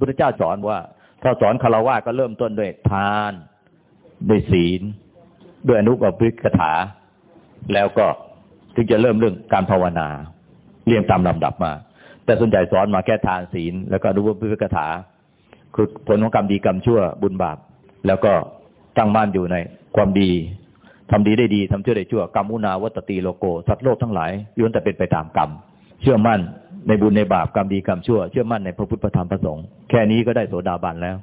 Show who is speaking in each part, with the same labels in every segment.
Speaker 1: พุทธเจ้าสอนว่าถ้าสอนคารวะก็เริ่มต้นด้วยทาน ด้วยศีล ด้วยอนุปปิกถา แล้วก็ถึงจะเริ่มเรื่องการภาวนา เรียงตามลำดับมา แต่ส่วนใหญ่สอนมาแค่ทานศีล แล้วก็อนุปปิกถา คือผลของกรรมดีกรรมชั่วบุญบาป แล้วก็ตั้งมั่นอยู่ในความดีทำดีได้ดีทำชั่วได้ชั่วกรรมุนาวัตตีโลโกสัตว์โลกทั้งหลายย้วนแต่เป็นไปตามกรรม เชื่อมั่น ในบุญในบาปกรรมดีกรรมชั่ว เชื่อมั่นในพระพุทธธรรมประสงค์แค่นี้ก็ได้โสดาบันแล้ว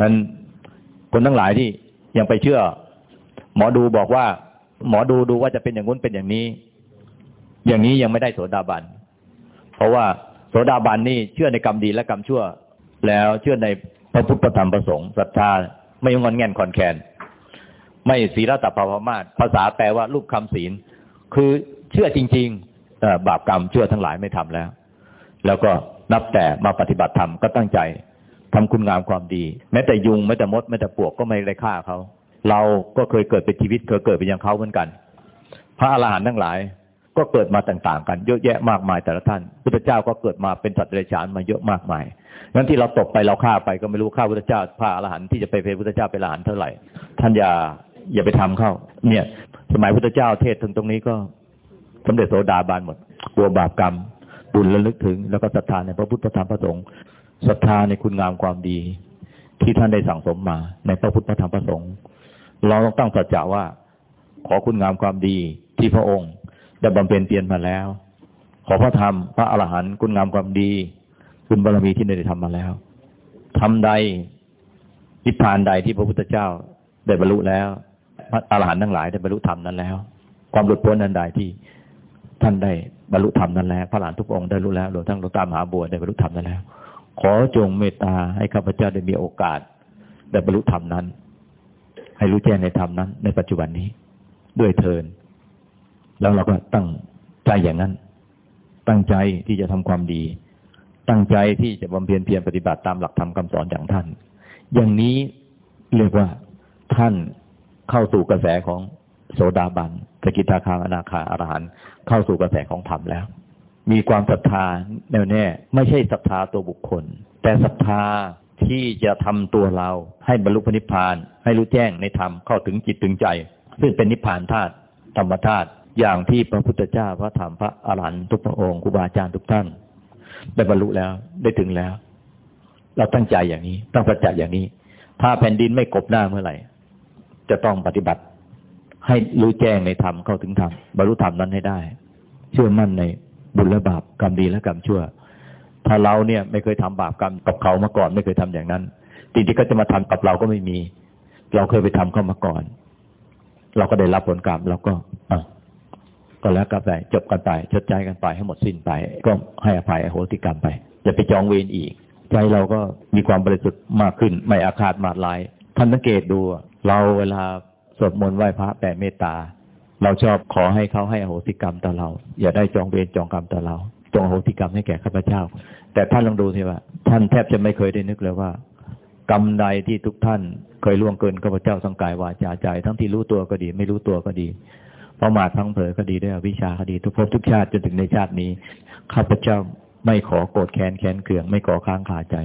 Speaker 1: นั้นคนทั้งหลายที่ยังไปเชื่อ หมอดูบอกว่า หมอดูดูว่าจะเป็นอย่างนู้นเป็นอย่างนี้ อย่างนี้ยังไม่ได้โสดาบัน เพราะว่าโสดาบันนี่เชื่อในกรรมดีและกรรมชั่ว แล้วเชื่อในพระพุทธธรรมประสงค์ศรัทธาไม่งอนแงนคอนแคนไม่ศีลตภาวมาตภาษาแปลว่ารูปคำศีล คือเชื่อจริง ๆ บาปกรรมเชื่อทั้งหลายไม่ทำแล้ว แล้วก็นับแต่มาปฏิบัติธรรมก็ตั้งใจทำคุณงามความดี แม้แต่ยุงแม้แต่มดแม้แต่ปวกก็ไม่ได้ฆ่าเขาเราก็เคยเกิดเป็นชีวิตเคยเกิดเป็นอย่างเขาเหมือนกัน พระอรหันต์ทั้งหลายก็เกิดมาต่าง ๆ กันเยอะแยะมากมายแต่ละท่านพุทธเจ้าก็เกิดมาเป็นสัตว์เดรัจฉานมาเยอะมากมายงั้นที่เราตกไปเราฆ่าไปก็ไม่รู้ฆ่าพุทธเจ้าพระอรหันต์ที่จะไปเป็นพุทธเจ้าเป็นอรหันต์เท่าไหร่ ท่านอย่าอย่าไปทำเข้า เนี่ย สมัยพุทธเจ้าเทศถึงตรงนี้ก็ สำเร็จโสดาบันหมดกลัวบาปกรรม บุญระลึกถึง แล้วก็ศรัทธาในพระพุทธธรรมพระสงฆ์ศรัทธาในคุณงามความดี ที่ท่านได้สั่งสมมาในพระพุทธธรรมพระสงฆ์เราต้องตั้งสัจจะว่า ขอคุณงามความดีที่พระองค์ได้บำเพ็ญเพียรมาแล้ว ขอพระธรรมพระอรหันต์คุณงามความดีคุณบารมีที่ได้ทำมาแล้วทำใดนิพพานใดที่พระพุทธเจ้าได้บรรลุแล้ว พระอรหันต์ทั้งหลายได้บรรลุธรรมนั้นแล้ว ความหลุดพ้นนันใดที่ ท่านได้บรรลุธรรมนั้นแล้ว พระหลานทุกองค์ได้รู้แล้วรวมทั้งหลวงตามหาบัวได้บรรลุธรรมนั้นแล้ว ขอจงเมตตาให้ข้าพเจ้าได้มีโอกาส ได้บรรลุธรรมนั้น ให้รู้แจ้งในธรรมนั้น ในปัจจุบันนี้ ด้วยเทิน แล้วเราก็ตั้งใจอย่างนั้น ตั้งใจที่จะทำความดี ตั้งใจที่จะบำเพ็ญเพียรปฏิบัติตามหลักธรรมคาสอนอย่างท่าน อย่างนี้เรียกว่าท่านเข้าสู่กระแสของโสดาบัน สกิทาคาอนาคาอรหันเข้าสู่กระแสของธรรมแล้ว มีความศรัทธาแน่วแน่ไม่ใช่ศรัทธาตัวบุคคล แต่ศรัทธาที่จะทำตัวเราให้บรรลุพนิพพาน ให้รู้แจ้งในธรรมเข้าถึงจิตถึงใจ ซึ่งเป็นนิพพานธาตุธรรมธาตุอย่างที่พระพุทธเจ้าพระธรรมพระอรหันตุกพระองค์ครูบาอาจารย์ทุกท่านได้บรรลุแล้วได้ถึงแล้ว เราตั้งใจอย่างนี้ ตั้งสัจจะอย่างนี้ ถ้าแผ่นดินไม่กบหน้าเมื่อไหร่ จะต้องปฏิบัติ ให้รู้แจ้งในธรรมเข้าถึงธรรมบรรลุธรรมนั้นให้ได้ เชื่อมั่นในบุญและบาปกรรมดีและกรรมชั่ว ถ้าเราเนี่ยไม่เคยทำบาปกรรมกับเขามาก่อน ไม่เคยทำอย่างนั้นสิ่งที่เขาจะมาทำกับเราก็ไม่มี เราเคยไปทำเข้ามาก่อน เราก็ได้รับผลกรรมเราก็อะก็แล้วกันไปจบกันไปชดใจกันไปให้หมดสิ้นไป ก็ให้อภัยอโหสิกรรมไปอย่าไปจองเวรอีก ใจเราก็มีความบริสุทธิ์มากขึ้น ไม่อาฆาตมาดลายท่านสังเกตดู เราเวลา สวดมนต์ไหว้พระแผ่เมตตา เราชอบขอให้เขาให้อโหสิกรรมต่อเรา อย่าได้จองเวรจองกรรมต่อเรา จองอโหสิกรรมให้แก่ข้าพเจ้า แต่ท่านลองดูสิว่า ท่านแทบจะไม่เคยได้นึกเลยว่า กรรมใดที่ทุกท่าน เคยล่วงเกินข้าพเจ้าสังกายวาจาใจ ทั้งที่รู้ตัวก็ดี ไม่รู้ตัวก็ดีประมาทพังเผยก็ดีด้วยวิชาก็ดีทุกภพทุกชาติจนถึงในชาตินี้ข้าพเจ้าไม่ขอโกรธแค้นแค้นเคือง ไม่ขอค้างขาใจ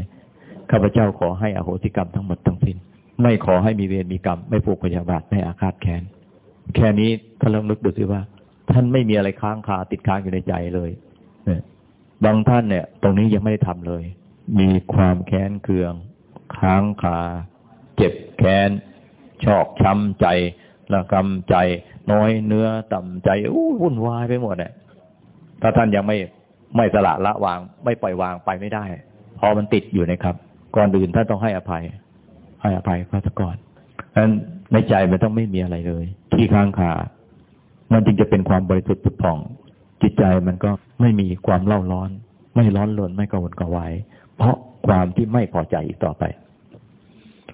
Speaker 1: ข้าพเจ้าขอให้อโหสิกรรมทั้งหมดทั้งสิ้น ไม่ขอให้มีเวรมีกรรม ไม่ผูกพยาบาทไม่อาฆาตแค้นแค่นี้ท่านลองนึกดูสิว่า ท่านไม่มีอะไรค้างคาติดค้างอยู่ในใจเลยเนี่ยบางท่านเนี่ย ตรงนี้ยังไม่ได้ทำเลย มีความแค้นเคือง ค้างคา เจ็บแค้น ชอกช้ำใจระกำใจ น้อยเนื้อต่ำใจอู้วุ่นวายไปหมดเนี่ยถ้าท่านยังไม่ไม่สละละวาง ไม่ปล่อยวางไปไม่ได้ พอมันติดอยู่นะครับ ก่อนอื่นท่านต้องให้อภัย ให้อภัยพระตะกอนนั้นในใจมันต้องไม่มีอะไรเลยที่ค้างคามันจึงจะเป็นความบริสุทธิ์ผุดผ่อง จิตใจมันก็ไม่มีความเล่าร้อน ไม่ร้อนรนไม่กระวนกระวายเพราะความที่ไม่พอใจอีกต่อไป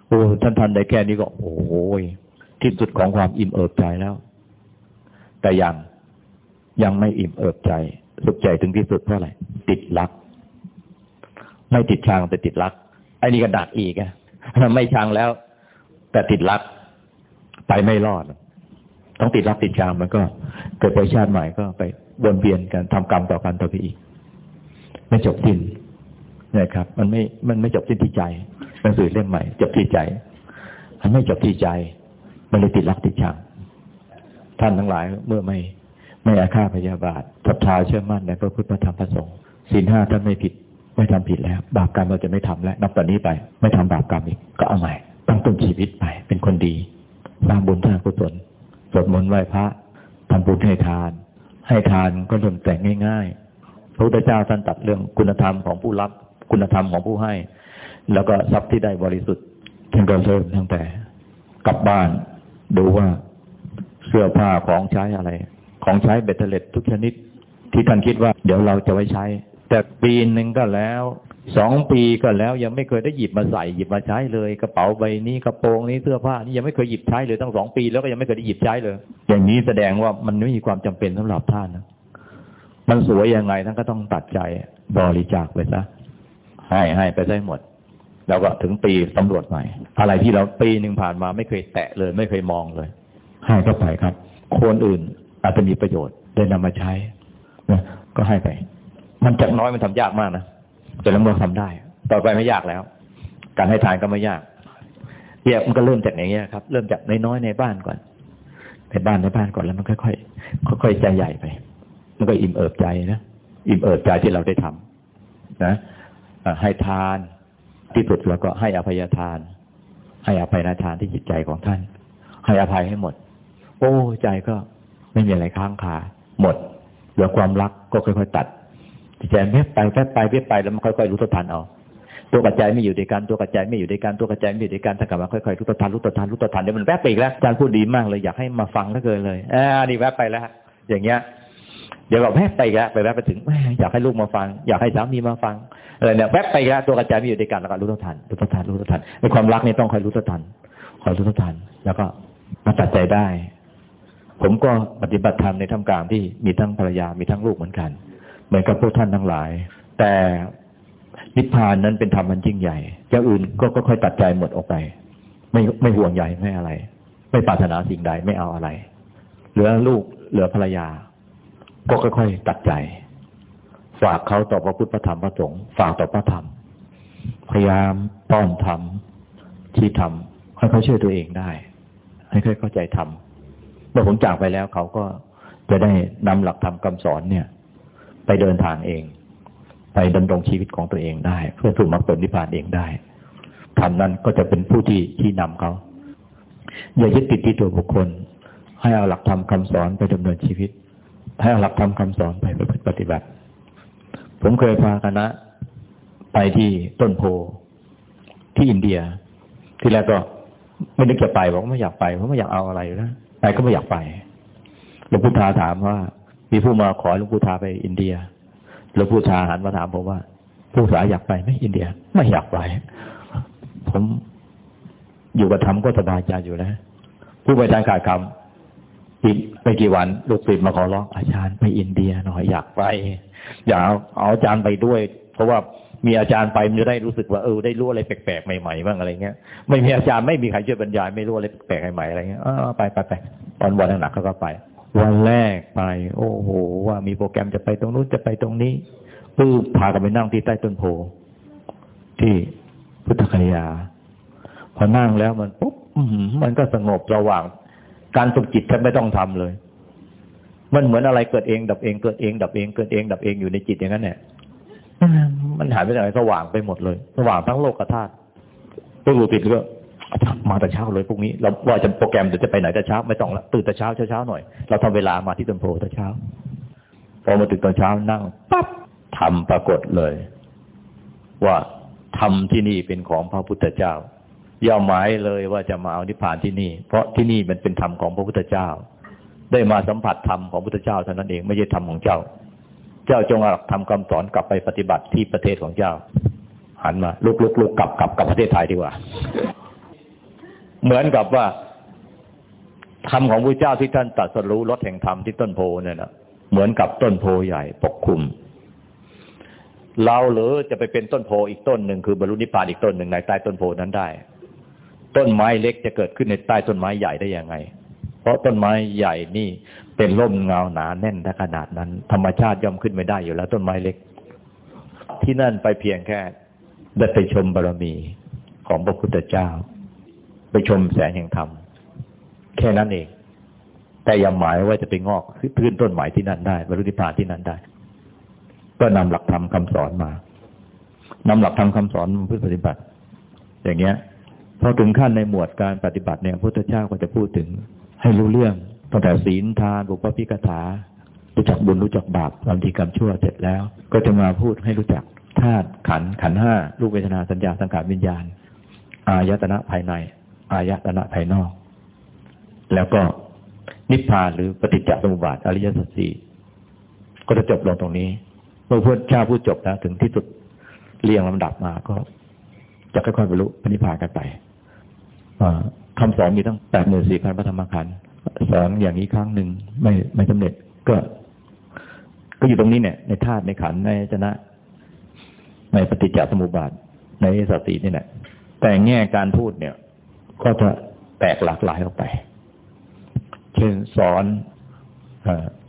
Speaker 1: โอ้ท่านทันได้แค่นี้ก็ โอ้ยที่สุดของความอิ่มเอิบใจแล้ว แต่ยังยังไม่อิ่มเอิบใจ สุขใจถึงที่สุดเพราะอะไรติดรัก ไม่ติดชางแต่ติดรักไอ้นี่ก็ดักอีกอะ ไม่ชังแล้ว แต่ติดรัก ไปไม่รอด ต้องติดรักติดชังมันก็ เกิดไปชาติใหม่ก็ไปวนเวียนกันทำกรรมต่อกันต่อไปอีก ไม่จบสิ้นนะครับ มันไม่มันไม่จบที่ที่ใจหนังสือเล่มใหม่ จบที่ใจ มันไม่จบที่ใจ มันเลยติดรักติดชังท่านทั้งหลายเมื่อไม่ไม่อาฆาตพยาบาทศรัทธาเชื่อมั่นในพระพุทธธรรมพระสงฆ์ศีลห้าท่านไม่ผิด ไม่ทำผิดแล้ว บาปกรรมเราจะไม่ทำแล้ว นับตอนนี้ไป ไม่ทำบาปกรรมอีกก็เอาใหม่ ตั้งต้นชีวิตใหม่เป็นคนดีสร้างบุญสร้างกุศลสวดมนต์ไหว้พระทำบุญให้ทาน ให้ทานก็เริ่มแต่งง่ายๆ พระพุทธเจ้าท่านตัดเรื่องคุณธรรมของผู้รับ คุณธรรมของผู้ให้ แล้วก็ทรัพย์ที่ได้บริสุทธิ์ท่านก็เริ่มตั้งแต่ กลับบ้านดูว่าเสื้อผ้าของใช้อะไร ของใช้เบ็ดเตล็ดทุกชนิด ที่ท่านคิดว่า เดี๋ยวเราจะไว้ใช้ แต่ปีหนึ่งก็แล้วสองปีก็แล้วยังไม่เคยได้หยิบมาใส่หยิบมาใช้เลย กระเป๋าใบนี้กระโปรงนี้เสื้อผ้านี่ยังไม่เคยหยิบใช้เลยตั้งสองปี แล้วก็ยังไม่เคยได้หยิบใช้เลย อย่างนี้แสดงว่ามันไม่มีความจำเป็นสำหรับท่านนะมันสวยยังไงท่านก็ต้องตัดใจบริจาคไปซะให้ให้ไปได้หมด แล้วก็ถึงปีสำรวจใหม่ อะไรที่เราปีหนึ่งผ่านมาไม่เคยแตะเลย ไม่เคยมองเลย ให้ก็ไปครับ คนอื่นอาจจะมีประโยชน์ได้นำมาใช้นะก็ให้ไป มันจากน้อยมันทำยากมากนะแต่ล้วเมื่อทำได้ ต่อไปไม่ยากแล้ว การให้ทานก็ไม่ยากเนี่ยมันก็เริ่มจากอย่างเงี้ยครับ เริ่มจากน้อยๆในบ้านก่อน ในบ้านในบ้านก่อนแล้วมันค่อยๆค่อยๆใจใหญ่ไป มันก็อิ่มเอิบใจนะอิ่มเอิบใจที่เราได้ทำนะให้ทานที่สุดแล้วก็ให้อภัยทาน ให้อภัยทานที่จิตใจของท่าน ให้อภัยให้หมด โอ้ใจก็ไม่มีอะไรค้างคาหมดเหลือความรักก็ค่อยๆตัด จิตใจแวบไปแวบไปแวบไปแล้วมันค่อยๆรู้ทันเอา ตัวกระจายไม่อยู่ด้วยกันตัวกระจายไม่อยู่ด้วยกันตัวกระจายไม่อยู่ด้วยกันถ้ากลับมาค่อยๆรู้ทันรู้ทันรู้ทันเดี๋ยวมันแวบไปอีกแล้วอาจารย์พูดดีมากเลยอยากให้มาฟังถ้าเกินเลยอ่านี่แวบไปแล้วอย่างเงี้ยเดี๋ยวก็แวบไปแล้วไปแวบไปถึงอยากให้ลูกมาฟัง อยากให้สามีมาฟังอะไรเนี่ยแวบไปแล้วตัวกระจายไม่อยู่ด้วยกันแล้วก็รู้ทันรู้ทันรู้ทันในความรักนี่ต้องคอยรู้ทันคอยรู้ทันแล้วก็มาตัดใจได้ ผมก็ปฏิบัติธรรมในท่ามกลางที่มีทั้งภรรยามีทั้งลูกเหมือนกัน เหมือนกับพวกท่านทั้งหลาย แต่นิพพานนั้นเป็นธรรมมันยิ่งใหญ่อย่าอื่นก็ค่อยตัดใจหมดออกไป ไม่ไม่ห่วงใหญ่ไม่อะไร ไม่ปรารถนาสิ่งใดไม่เอาอะไร เหลือลูกเหลือภรรยา ก็ค่อยๆตัดใจ ฝากเขาต่อพระพุทธธรรมพระสงฆ์ฝากต่อพระธรรม พยายามป้อนธรรมที่ทำให้เขาช่วยตัวเองได้ ให้ค่อยเข้าใจธรรมเมื่อผมจากไปแล้วเขาก็จะได้นำหลักธรรมคำสอนเนี่ย ไปเดินทางเอง ไปดำรงชีวิตของตัวเองได้ เพื่อสู่มรรคผลนิพพานเองได้ทำนั้นก็จะเป็นผู้ที่ที่นำเขา อย่ายึดติดที่ตัวบุคคล ให้เอาหลักธรรมคาสอนไปดำเนินชีวิต ให้เอาหลักธรรมคาสอนไปปฏิบัติ ผมเคยพาคณะไปที่ต้นโพที่อินเดีย ที่แรกก็ไม่นึกจะไปบอกว่าไม่อยากไปเพราะไม่อยากเอาอะไรนะไปก็ไม่อยากไปหลวงพุทธาถามว่า มีผู้มาขอหลวงปู่ทาไปอินเดียหลวงปู่ทาหันมาถามผมว่าผู้สาอยากไปไหมอินเดีย ไม่อยากไป ผมอยู่กับธรรมก็สบายใจอยู่แล้วผู้ไปทางขาดคำอีกไปกี่วัน ลูกศิษย์มาขอร้องอาจารย์ไปอินเดียหน่อยอยากไป อยากเอาอาจารย์ไปด้วย เพราะว่ามีอาจารย์ไปมันจะได้รู้สึกว่าเออได้รู้อะไรแปลกๆใหม่ๆบ้างอะไรเงี้ยไม่มีอาจารย์ไม่มีใครช่วยบรรยายไม่รู้อะไรแปลกๆใหม่ๆอะไรเงี้ยอ๋อไปไปไปตอนวันหนักเขาก็ไป วันแรกไป โอ้โห ว่ามีโปรแกรมจะไปตรงนู้นจะไปตรงนี้ปื้พากันไปนั่งที่ใต้ต้นโพที่พุทธคยา พอนั่งแล้วมันปุ๊บมันก็สงบระหว่าง การฝึกจิตแทบไม่ต้องทำเลย มันเหมือนอะไรเกิดเอง ดับเองเกิดเองดับเองเกิดเองดับเองอยู่ในจิตอย่างนั้นเนี่ยมันหายไปไหนสว่างไปหมดเลย สว่างทั้งโลกธาตุตัวรู้ติดก็ มาแต่เช้าเลยพวกนี้ เราว่าจะโปรแกรมเดี๋ยวจะไปไหนแต่เช้าไม่ต้องละตื่นแต่เช้าเช้าหน่อย เราทำเวลามาที่ต้นโพแต่เช้า พอมาถึงตอนเช้านั่งปั๊บทำปรากฏเลย ว่าทำที่นี่เป็นของพระพุทธเจ้าย่อหมายเลยว่าจะมาเอานิพพานที่นี่ เพราะที่นี่มันเป็นธรรมของพระพุทธเจ้า ได้มาสัมผัสธรรมของพระพุทธเจ้าเท่านั้นเองไม่ใช่ธรรมของเจ้า เจ้าจงเอาทำคำสอนกลับไปปฏิบัติที่ประเทศของเจ้า หันมาลุกลุกลุกกลับกลับกลับประเทศไทยดีกว่า เหมือนกับว่าธรรมของพระเจ้าที่ท่านตรัสรู้รถแห่งธรรมที่ต้นโพเนี่ยนะเหมือนกับต้นโพใหญ่ปกคลุม เราหรือจะไปเป็นต้นโพอีกต้นหนึ่งคือบรรลุนิพพานอีกต้นหนึ่งในใต้ต้นโพนั้นได้ ต้นไม้เล็กจะเกิดขึ้นในใต้ต้นไม้ใหญ่ได้ยังไง เพราะต้นไม้ใหญ่นี่เป็นร่มเงาหนาแน่นถ้าขนาดนั้น ธรรมชาติย่อมขึ้นไม่ได้อยู่แล้ว ต้นไม้เล็ก ที่นั่นไปเพียงแค่ได้ไปชมบารมีของพระพุทธเจ้า ไปชมแสงแห่งธรรม แค่นั้นเอง แต่ยังหมายว่าจะไปงอกขึ้นต้นหมายที่นั่นได้บรรลุนิพพานที่นั่นได้ ก็นำหลักธรรมคาสอนมานำหลักธรรมคาสอนมาพื่อปฏิบัติ อย่างเงี้ยพอถึงขั้นในหมวดการปฏิบัติเนี่ยพุทธเจ้าก็จะพูดถึง ให้รู้เรื่องตั้งแต่ศีลทานบุพพิกถารู้จักบุญรู้จักบาปความดีกรรมชั่วเสร็จแล้ว ก็จะมาพูดให้รู้จักธาตุขันขันห้ารูปเวทนาสัญญาสังขารวิญญาณ อายตนะภายใน อายตนะภายนอก แล้วก็นิพพานหรือปฏิจจสมุปบาทอริยสัจสี่ก็จะจบลงตรงนี้ เมื่อพระเจ้าพูดจบแล้วถึงที่สุดเรียงลำดับมาก็ จะค่อยๆบรรลุปณิพพานกันไปคำสอนมีตั้งแปดหมื่นสี่พันพระธรรมขันธ์สอนอย่างนี้ครั้งหนึ่งไม่ไม่สำเร็จก็ ก็อยู่ตรงนี้เนี่ย ในธาตุในขันธ์ในชนะ ในปฏิจจสมุปบาทในสัตินี่แหละแต่แง่การพูดเนี่ย ก็จะแตกหลากหลายออกไป เช่นสอน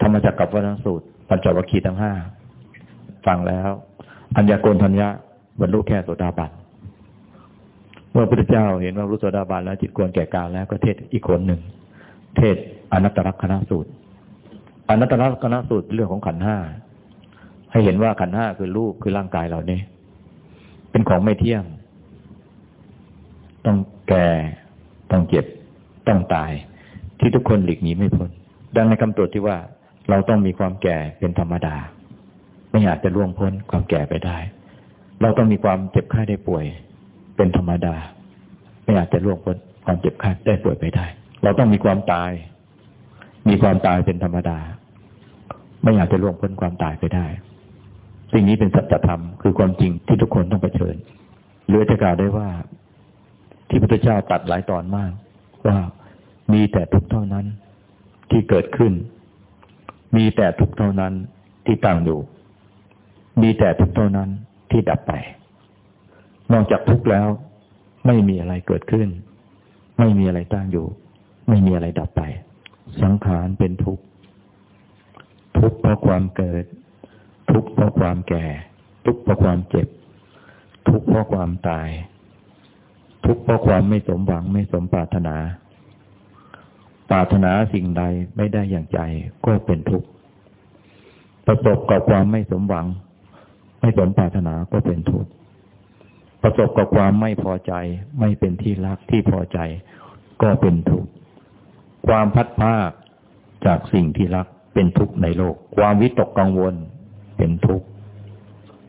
Speaker 1: ธรรมจักรกับวัฏสูตร ปัญจวัคคีย์ทั้งห้าฟังแล้ว อัญญาโกณทัญญาบรรลุแค่โสดาบันเมื่อพระพุทธเจ้าเห็นว่ารู้โสดาบันแล้วจิตควรแก่การแล้วก็เทศอีกคนหนึ่ง เทศอนัตตลักษณสูตรอนัตตลักษณสูตรเรื่องของขันห้าให้เห็นว่าขันห้าคือรูปคือร่างกายเราเนี่ยเป็นของไม่เที่ยง ต้อง แก่ต้องเจ็บต้องตาย ที่ทุกคนหลีกหนีไม่พ้น ดังในคำตรวจที่ว่าเราต้องมีความแก่เป็นธรรมดา ไม่อาจจะล่วงพ้นความแก่ไปได้ เราต้องมีความเจ็บไข้ได้ป่วย เป็นธรรมดา ไม่อาจจะล่วงพ้นความเจ็บไข้ได้ป่วยไปได้ เราต้องมีความตาย มีความตายเป็นธรรมดา ไม่อยากจะล่วงพ้นความตายไปได้ สิ่งนี้เป็นสัจธรรมคือความจริงที่ทุกคนต้องเผชิญหรือจะกล่าวได้ว่า ที่พระพุทธเจ้าตัดหลายตอนมาก ว่ามีแต่ทุกเท่านั้นที่เกิดขึ้น มีแต่ทุกเท่านั้นที่ตั้งอยู่ มีแต่ทุกเท่านั้นที่ดับไป นอกจากทุกแล้ว ไม่มีอะไรเกิดขึ้น ไม่มีอะไรตั้งอยู่ ไม่มีอะไรดับไป สังขารเป็นทุกข์ทุกข์เพราะความเกิด ทุกข์เพราะความแก่ ทุกข์เพราะความเจ็บ ทุกข์เพราะความตาย ทุกข์เพราะความไม่สมหวังไม่สมปรารถนา ปรารถนาสิ่งใดไม่ได้อย่างใจก็เป็นทุกข์ ประสบกับความไม่สมหวัง ไม่สมปรารถนาก็เป็นทุกข์ ประสบกับความไม่พอใจ ไม่เป็นที่รักที่พอใจ ก็เป็นทุกข์ ความพัดภาคจากสิ่งที่รักเป็นทุกข์ในโลก ความวิตกกังวลเป็นทุกข์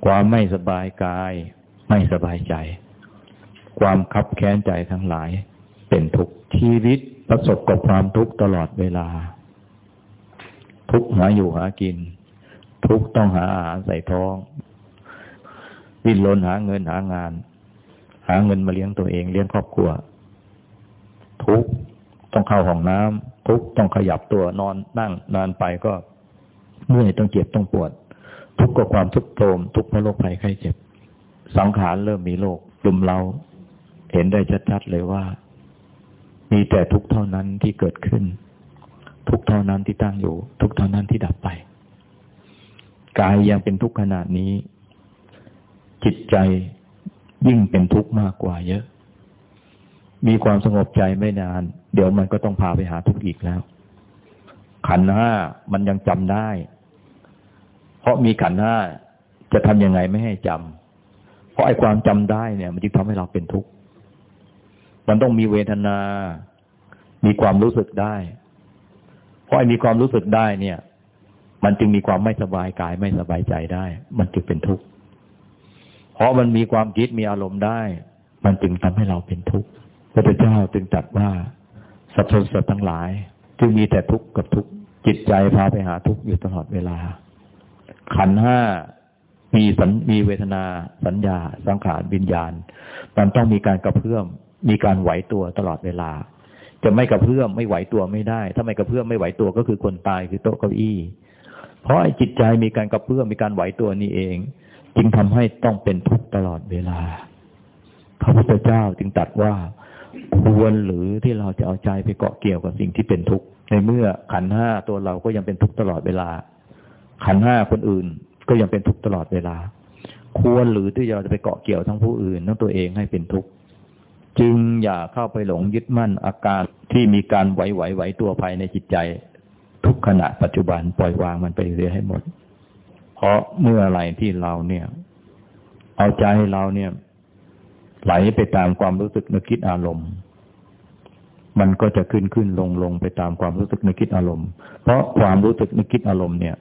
Speaker 1: ความไม่สบายกาย ไม่สบายใจ ความคับแค้นใจทั้งหลาย เป็นทุกข์ชีวิตประสบกับความทุกข์ตลอดเวลา ทุกข์หาอยู่หากิน ทุกข์ต้องหาอาหารใส่ท้องดิ้นรนหาเงินหางาน หาเงินมาเลี้ยงตัวเองเลี้ยงครอบครัว ทุกข์ต้องเข้าห้องน้ำทุกต้องขยับตัวนอนนั่งนานไปก็เมื่อยต้องเจ็บต้องปวด ทุกข์กับความทุกข์โทมทุกข์เพราะโรคภัยไข้เจ็บ สังขารเริ่มมีโรคลุมเรา เห็นได้ชัดๆเลยว่า มีแต่ทุกเท่านั้นที่เกิดขึ้น ทุกเท่านั้นที่ตั้งอยู่ ทุกเท่านั้นที่ดับไปกายยังเป็นทุกข์ขนาดนี้ จิตใจยิ่งเป็นทุกข์มากกว่าเยอะ มีความสงบใจไม่นาน เดี๋ยวมันก็ต้องพาไปหาทุกข์อีกแล้ว ขันห้ามันยังจำได้ เพราะมีขันห้าจะทำยังไงไม่ให้จำเพราะไอ้ความจำได้เนี่ย มันจึงทำให้เราเป็นทุกข์ มันต้องมีเวทนา มีความรู้สึกได้ เพราะไอ้มีความรู้สึกได้เนี่ย มันจึงมีความไม่สบายกายไม่สบายใจได้ มันจึงเป็นทุกข์ เพราะมันมีความคิดมีอารมณ์ได้ มันจึงทำให้เราเป็นทุกข์พระเจ้าจึงตัดว่าสัตว์สัตทั้งหลาย จึงมีแต่ทุกข์กับทุกข์จิตใจพาไปหาทุกข์อยู่ตลอดเวลา ขันห้ามีสัญมีเวทนาสัญญา สังขารวิญญาณ มันต้องมีการกระเพื่อม มีการไหวตัวตลอดเวลา จะไม่กระเพื่อมไม่ไหวตัวไม่ได้ ถ้าไม่กระเพื่อมไม่ไหวตัวก็คือคนตายคือโต๊ะเก้าอี้ เพราะไอ้จิตใจมีการกระเพื่อมมีการไหวตัวนี้เอง จึงทำให้ต้องเป็นทุกข์ตลอดเวลา พระพุทธเจ้าจึงตัดว่าควรหรือที่เราจะเอาใจไปเกาะเกี่ยวกับสิ่งที่เป็นทุกข์ในเมื่อขันห้าตัวเราก็ยังเป็นทุกข์ตลอดเวลา ขันห้าคนอื่นก็ยังเป็นทุกข์ตลอดเวลา ควรหรือที่เราจะไปเกาะเกี่ยวทั้งผู้อื่นทั้งตัวเองให้เป็นทุกข์ จึงอย่าเข้าไปหลงยึดมั่นอาการที่มีการไหวไหวไหวตัวภายในจิตใจ ทุกขณะปัจจุบันปล่อยวางมันไปเรื่อยให้หมด เพราะเมื่ออะไรที่เราเนี่ย เอาใจเราเนี่ย ไหลไปตามความรู้สึกนึกคิดอารมณ์ มันก็จะขึ้นขึ้นลงลงไปตามความรู้สึกนึกคิดอารมณ์ เพราะความรู้สึกนึกคิดอารมณ์เนี่ย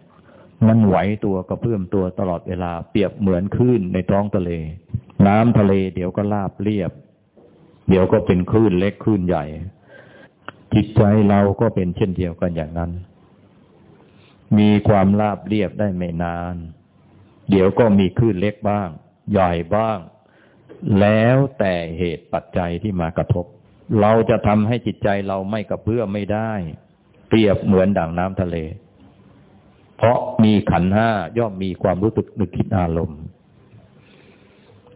Speaker 1: มันไหวตัวกระเพื่อมตัวตลอดเวลาเปรียบเหมือนคลื่นในท้องทะเล น้ำทะเลเดี๋ยวก็ลาบเรียบ เดี๋ยวก็เป็นคลื่นเล็กคลื่นใหญ่ จิตใจเราก็เป็นเช่นเดียวกันอย่างนั้น มีความลาบเรียบได้ไม่นาน เดี๋ยวก็มีคลื่นเล็กบ้าง ใหญ่บ้าง แล้วแต่เหตุปัจจัยที่มากระทบ เราจะทำให้จิตใจเราไม่กระเพื่อมไม่ได้ เปรียบเหมือนดั่งน้ำทะเล เพราะมีขันห้าย่อมมีความรู้สึกนึกคิดอารมณ์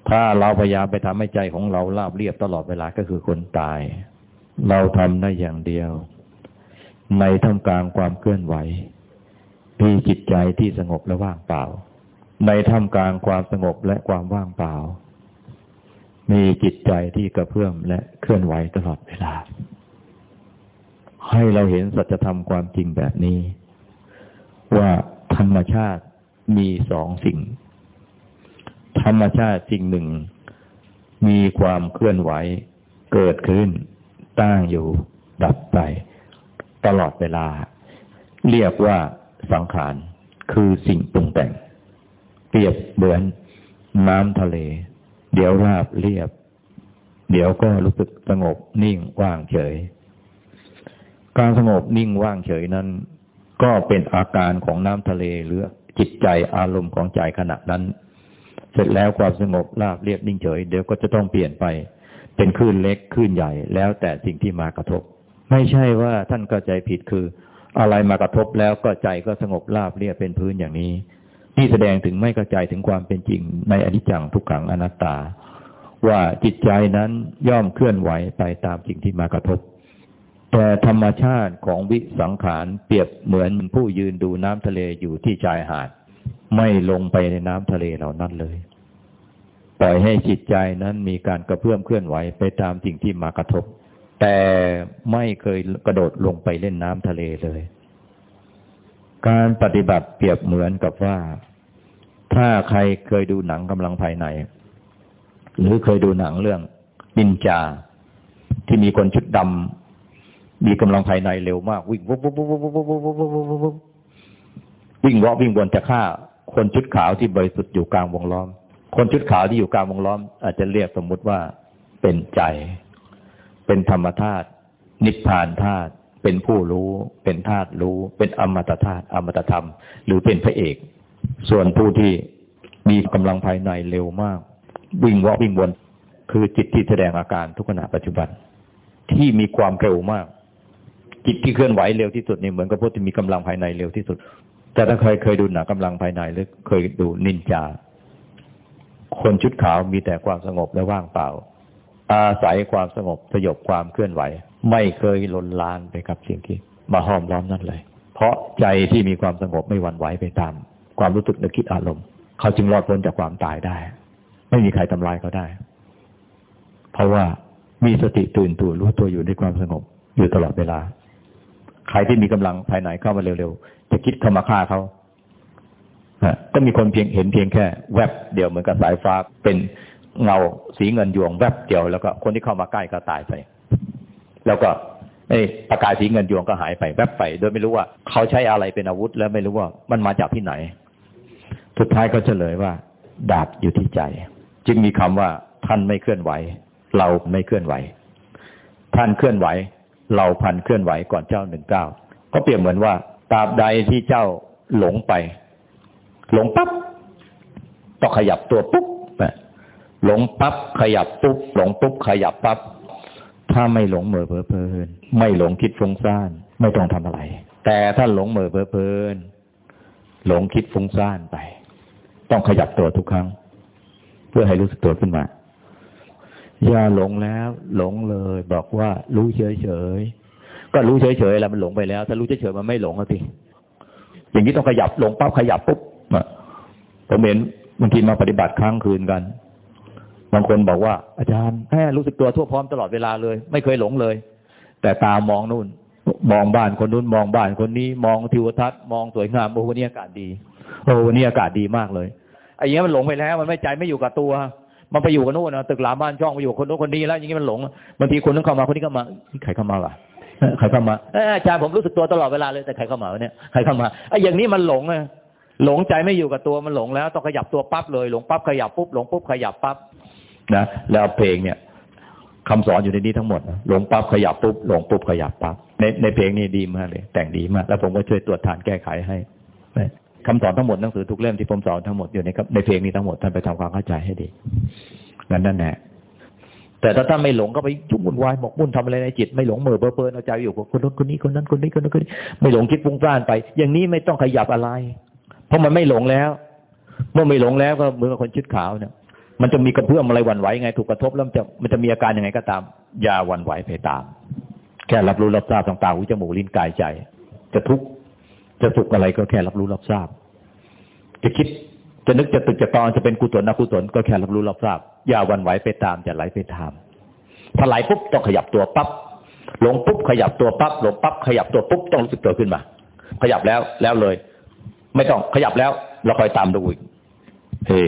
Speaker 1: ถ้าเราพยายามไปทำให้ใจของเราราบเรียบตลอดเวลาก็คือคนตาย เราทำได้อย่างเดียว ในท่ามกลางความเคลื่อนไหวมีจิตใจที่สงบและว่างเปล่า ในท่ามกลางความสงบและความว่างเปล่า มีจิตใจที่กระเพื่อมและเคลื่อนไหวตลอดเวลา ให้เราเห็นสัจธรรมความจริงแบบนี้ ว่าธรรมชาติมีสองสิ่ง ธรรมชาติสิ่งหนึ่ง มีความเคลื่อนไหว เกิดขึ้น ตั้งอยู่ ดับไป ตลอดเวลา เรียกว่าสังขารคือสิ่งปรุงแต่ง เปรียบเหมือนน้ำทะเล เดี๋ยวราบเรียบ เดี๋ยวก็รู้สึกสงบนิ่งว่างเฉย การสงบนิ่งว่างเฉยนั้น ก็เป็นอาการของน้ำทะเลหรือจิตใจอารมณ์ของใจขณะนั้น เสร็จแล้วความสงบราบเรียบนิ่งเฉย เดี๋ยวก็จะต้องเปลี่ยนไป เป็นคลื่นเล็กคลื่นใหญ่ แล้วแต่สิ่งที่มากระทบ ไม่ใช่ว่าท่านก็ใจผิดคือ อะไรมากระทบแล้วก็ใจก็สงบราบเรียบเป็นพื้นอย่างนี้นี่แสดงถึงไม่กระจายถึงความเป็นจริงในอนิจจังทุกขังอนัตตา ว่าจิตใจนั้นย่อมเคลื่อนไหวไปตามสิ่งที่มากระทบ แต่ธรรมชาติของวิสังขารเปรียบเหมือนผู้ยืนดูน้ำทะเลอยู่ที่ชายหาด ไม่ลงไปในน้ำทะเลเหล่านั้นเลย ปล่อยให้จิตใจนั้นมีการกระเพื่อมเคลื่อนไหวไปตามสิ่งที่มากระทบ แต่ไม่เคยกระโดดลงไปเล่นน้ำทะเลเลย การปฏิบัติเปรียบเหมือนกับว่า ถ้าใครเคยดูหนังกำลังภายใน หรือเคยดูหนังเรื่องนินจา ที่มีคนชุดดำมีกำลังภายในเร็วมาก วิ่งวุบวุบวุบวุบวุบวุบวุบ วิ่งวาะวิ่งวนจะฆ่า คนชุดขาวที่บริสุทธิ์อยู่กลางวงล้อม คนชุดขาวที่อยู่กลางวงล้อม อาจจะเรียกสมมุติว่าเป็นใจ เป็นธรรมธาตุนิพพานธาตุเป็นผู้รู้ เป็นธาตุรู้ เป็นอมตะธาตุอมตะธรรม หรือเป็นพระเอก ส่วนผู้ที่มีกำลังภายในเร็วมาก วิ่งวาะวิ่งวนคือจิตที่แสดงอาการทุกขณะปัจจุบัน ที่มีความเร็วมาก จิตที่เคลื่อนไหวเร็วที่สุดนี่เหมือนกับพวกที่มีกำลังภายในเร็วที่สุด แต่ถ้าเคยเคยดูหนังกำลังภายในหรือเคยดูนินจา คนชุดขาวมีแต่ความสงบและว่างเปล่า อาศัยความสงบสยบความเคลื่อนไหว ไม่เคยลนลานไปกับสิ่งที่มาห้อมล้อมนั่นเลย เพราะใจที่มีความสงบไม่หวั่นไหวไปตาม ความรู้สึกนึกคิดอารมณ์ เขาจึงรอดพ้นจากความตายได้ ไม่มีใครทำลายเขาได้ เพราะว่ามีสติตื่นตัวรู้ตัวอยู่ในความสงบอยู่ตลอดเวลา ใครที่มีกำลังภายในเข้ามาเร็วๆ จะคิดเข้ามาฆ่าเขาก็มีคนเพียงเห็นเพียงแค่ แวบเดียวเหมือนกับสายฟ้าเป็นเงาสีเงินยวง แวบเดียวแล้วก็คนที่เข้ามาใกล้ก็ตายไป แล้วก็ไอ้ประกายสีเงินยวงก็หายไป แวบไปโดยไม่รู้ว่า เขาใช้อะไรเป็นอาวุธ แล้วไม่รู้ว่ามันมาจากที่ไหน สุดท้ายก็เฉลยว่า ดาบอยู่ที่ใจ จึงมีคำว่าท่านไม่เคลื่อนไหว เราไม่เคลื่อนไหว ท่านเคลื่อนไหว เราพันเคลื่อนไหวก่อนเจ้าหนึ่งเก้าก็เปรียบเหมือนว่าตราบใดที่เจ้าหลงไป หลงปั๊บต้องขยับตัวปุ๊บหลงปั๊บขยับปุ๊บหลงปุ๊บขยับปั๊บถ้าไม่หลงเหม่อเพลิเพลินไม่หลงคิดฟุ้งซ่านไม่ต้องทำอะไร แต่ถ้าหลงเหม่อเพลิเพลินหลงคิดฟุ้งซ่านไป ต้องขยับตัวทุกครั้ง เพื่อให้รู้สึกตัวขึ้นมา อย่าหลงแล้ว หลงเลย บอกว่า รู้เฉยเฉยก็รู้เฉยเฉยแล้วมันหลงไปแล้ว ถ้ารู้เฉยเฉยมันไม่หลงสิอย่างนี้ต้องขยับหลงปั๊บขยับปุ๊บผมเห็นบางทีมาปฏิบัติค้างคืนกัน บางคนบอกว่า อาจารย์แม่รู้สึกตัวทั่วพร้อมตลอดเวลาเลย ไม่เคยหลงเลย แต่ตามองนู่น มองบ้านคนนู้นมองบ้านคนนี้มองทิวทัศน์มองสวยงามโอ้วันนี้อากาศดีโอ้วันนี้อากาศดีมากเลยไอ้เงี้ยมันหลงไปแล้ว มันไม่ใจไม่อยู่กับตัว มันไปอยู่กับนู่นนะตึกหลาบ้านช่องไปอยู่คนโน้นคนนี้แล้วอย่างนี้มันหลงบางทีคนนึงเข้ามาคนนี้เข้ามาใครเข้ามาล่ะใครเข้ามาอาจารย์ผมรู้สึกตัวตลอดเวลาเลยแต่ใครเข้ามาเนี่ยใครเข้ามาไอ้อย่างนี้มันหลงอะหลงใจไม่อยู่กับตัวมันหลงแล้วต้องขยับตัวปั๊บเลยหลงปั๊บขยับปุ๊บหลงปุ๊บขยับปั๊บนะแล้วเพลงเนี่ยคำสอนอยู่ในนี้ทั้งหมดหลงปั๊บขยับปุ๊บหลงปุ๊บขยับปั๊บในในเพลงนี้ดีมากเลย แต่งดีมากแล้วผมก็ช่วยตรวจทานแก้ไขให้ คำสอนทั้งหมดหนังสือทุกเล่มที่ผมสอนทั้งหมดอยู่ในในเพลงนี้ทั้งหมดท่านไปทำความเข้าใจให้ดีนั่นนั่นแหละแต่ถ้าท่านไม่หลงก็ไปยุ่งวุ่นวายหมกมุ่นทำอะไรในจิตไม่หลงเมื่อเบอร์เปินเอาใจอยู่คนนั้นคนนี้คนนั้นคนนี้คนนั้นคนนี้ไม่หลงคิดฟุ้งซ่านไป อย่างนี้ไม่ต้องขยับอะไร เพราะมันไม่หลงแล้ว เมื่อไม่หลงแล้วก็เหมือนกับคนชิดขาวเนี่ยมันจะมีกระเพื่อมอะไรหวั่นไหวไงถูกกระทบแล้วมันจะมันจะมีอาการยังไงก็ตาม อย่าหวั่นไหวไปตาม แค่รับรู้รับทราบต่างๆหูจมูกลิ้นกายใจ จะทุกข์ จะสุขอะไรก็แค่รับรู้รับทราบ จะคิดจะนึกจะตึกจะตอนจะเป็นกุศลอกุศลก็แค่รับรู้รับทราบ อย่าวันไหวไปตามอย่าไหลไปตามถ้าไหลปุ๊บต้องขยับตัวปั๊บหลงปุ๊บขยับตัวปั๊บหลงปั๊บขยับตัวปุ๊บต้องรู้สึกตัวขึ้นมา ขยับแล้วแล้วเลย ไม่ต้องขยับแล้วเราคอยตามดูอีกเฮ้